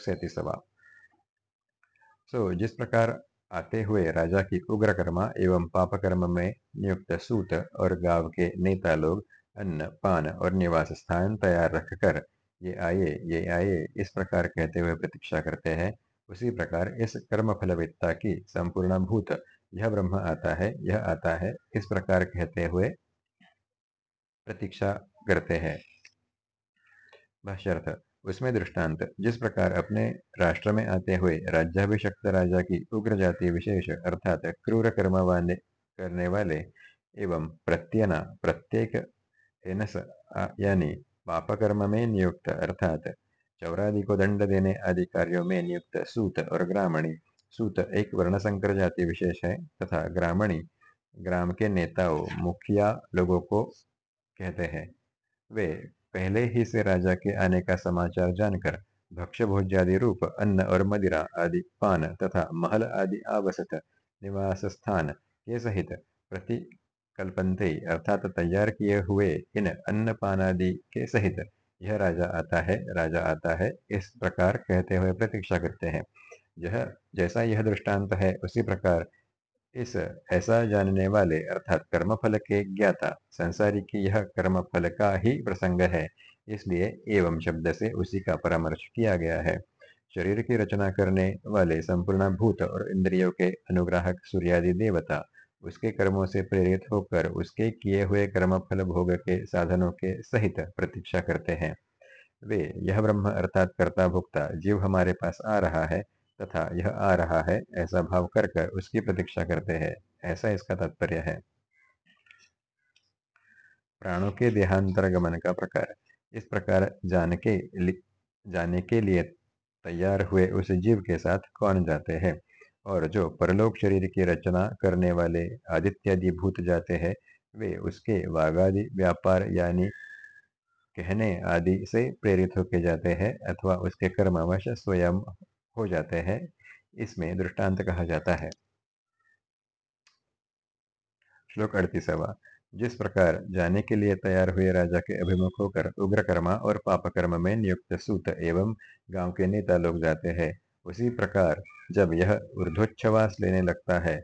सो, जिस प्रकार आते हुए राजा की उग्र कर्मा एवं पाप कर्म में नियुक्त सूत और गाँव के नेता लोग अन्न, पान और निवास स्थान तैयार रखकर, ये आए ये आए इस प्रकार कहते हुए प्रतीक्षा करते हैं उसी प्रकार इस कर्म फलविद्ता की संपूर्ण भूत यह ब्रह्म आता है, यह आता है, इस प्रकार कहते हुए प्रतीक्षा करते हैं। भाष्यर्थ, उसमें दृष्टांत, जिस प्रकार अपने राष्ट्र में आते हुए राज्याभिषक्त राजा की उग्र जाति विशेष, अर्थात क्रूर कर्म वाले करने वाले एवं प्रत्यना, प्रत्येक यानी पापकर्म में नियुक्त, अर्थात चौरादि को दंड देने आदि कार्यों में नियुक्त सूत और ग्रामणी। सूत एक वर्ण संकर जाति विशेष है तथा ग्रामणी, ग्राम के नेताओं, मुखिया लोगों को कहते हैं। वे पहले ही से राजा के आने का समाचार जानकर भक्ष भोज्यादि रूप, अन्न और मदिरा आदि पान तथा महल आदि आवसत निवास स्थान के सहित प्रतिकल्पनते अर्थात तैयार किए हुए इन अन्न पान आदि के सहित यह राजा आता है, राजा आता है, इस प्रकार कहते हुए प्रतीक्षा करते हैं। यह जैसा यह दृष्टांत है, उसी प्रकार इस ऐसा जानने वाले अर्थात कर्मफल के ज्ञाता, संसारी की यह कर्मफल का ही प्रसंग है, इसलिए एवं शब्द से उसी का परामर्श किया गया है। शरीर की रचना करने वाले संपूर्ण भूत और इंद्रियों के अनुग्राहक सूर्यादि देवता उसके कर्मों से प्रेरित होकर उसके किए हुए कर्मफल भोग के साधनों के सहित प्रतीक्षा करते हैं। वे, यह ब्रह्म अर्थात कर्ता भुक्ता जीव हमारे पास आ रहा है तथा यह आ रहा है, ऐसा भाव कर कर उसकी प्रतीक्षा करते हैं। ऐसा इसका तात्पर्य है। प्राणों के देहांतर गमन का प्रकार। इस प्रकार जान के जाने के लिए तैयार हुए उस जीव के साथ कौन जाते हैं? और जो परलोक शरीर की रचना करने वाले आदित्यादि भूत जाते हैं, वे उसके वागादि व्यापार यानी कहने आदि से प्रेरित होके जाते हैं अथवा उसके कर्मवश स्वयं हो जाते हैं, इसमें दृष्टांत कहा जाता है। श्लोक अड़तीसवा। जिस प्रकार जाने के लिए तैयार हुए राजा के अभिमुख होकर उग्र कर्मा और पाप कर्म में नियुक्त सूत एवं गाँव के नेता लोग जाते हैं उसी प्रकार जब यह ऊर्धोच्छवास लेने लगता है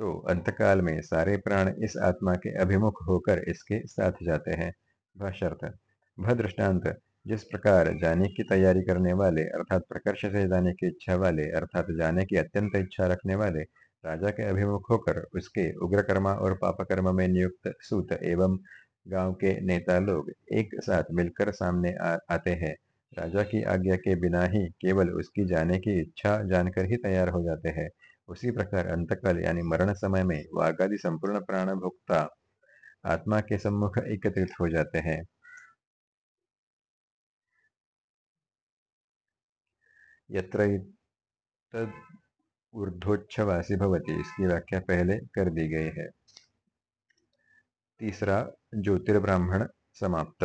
तो अंतकाल में सारे प्राण इस आत्मा के अभिमुख होकर इसके साथ जाते हैं। भाष्यर्थ भद्रष्टान्त जिस प्रकार जाने की तैयारी करने वाले अर्थात प्रकर्ष से जाने की इच्छा वाले अर्थात जाने की अत्यंत इच्छा रखने वाले राजा के अभिमुख होकर उसके उग्र कर्मा और पाप कर्म में नियुक्त सूत एवं गाँव के नेता लोग एक साथ मिलकर सामने आ, आते हैं। राजा की आज्ञा के बिना ही केवल उसकी जाने की इच्छा जानकर ही तैयार हो जाते हैं। उसी प्रकार अंतकाल यानी मरण समय में वाघादि संपूर्ण प्राण भुक्ता आत्मा के सम्मुख एकत्रित हो जाते हैं। यत्र ऊर्ध्वोच्छवासी भवती, इसकी व्याख्या पहले कर दी गई है। तीसरा ज्योतिर्ब्राह्मण समाप्त।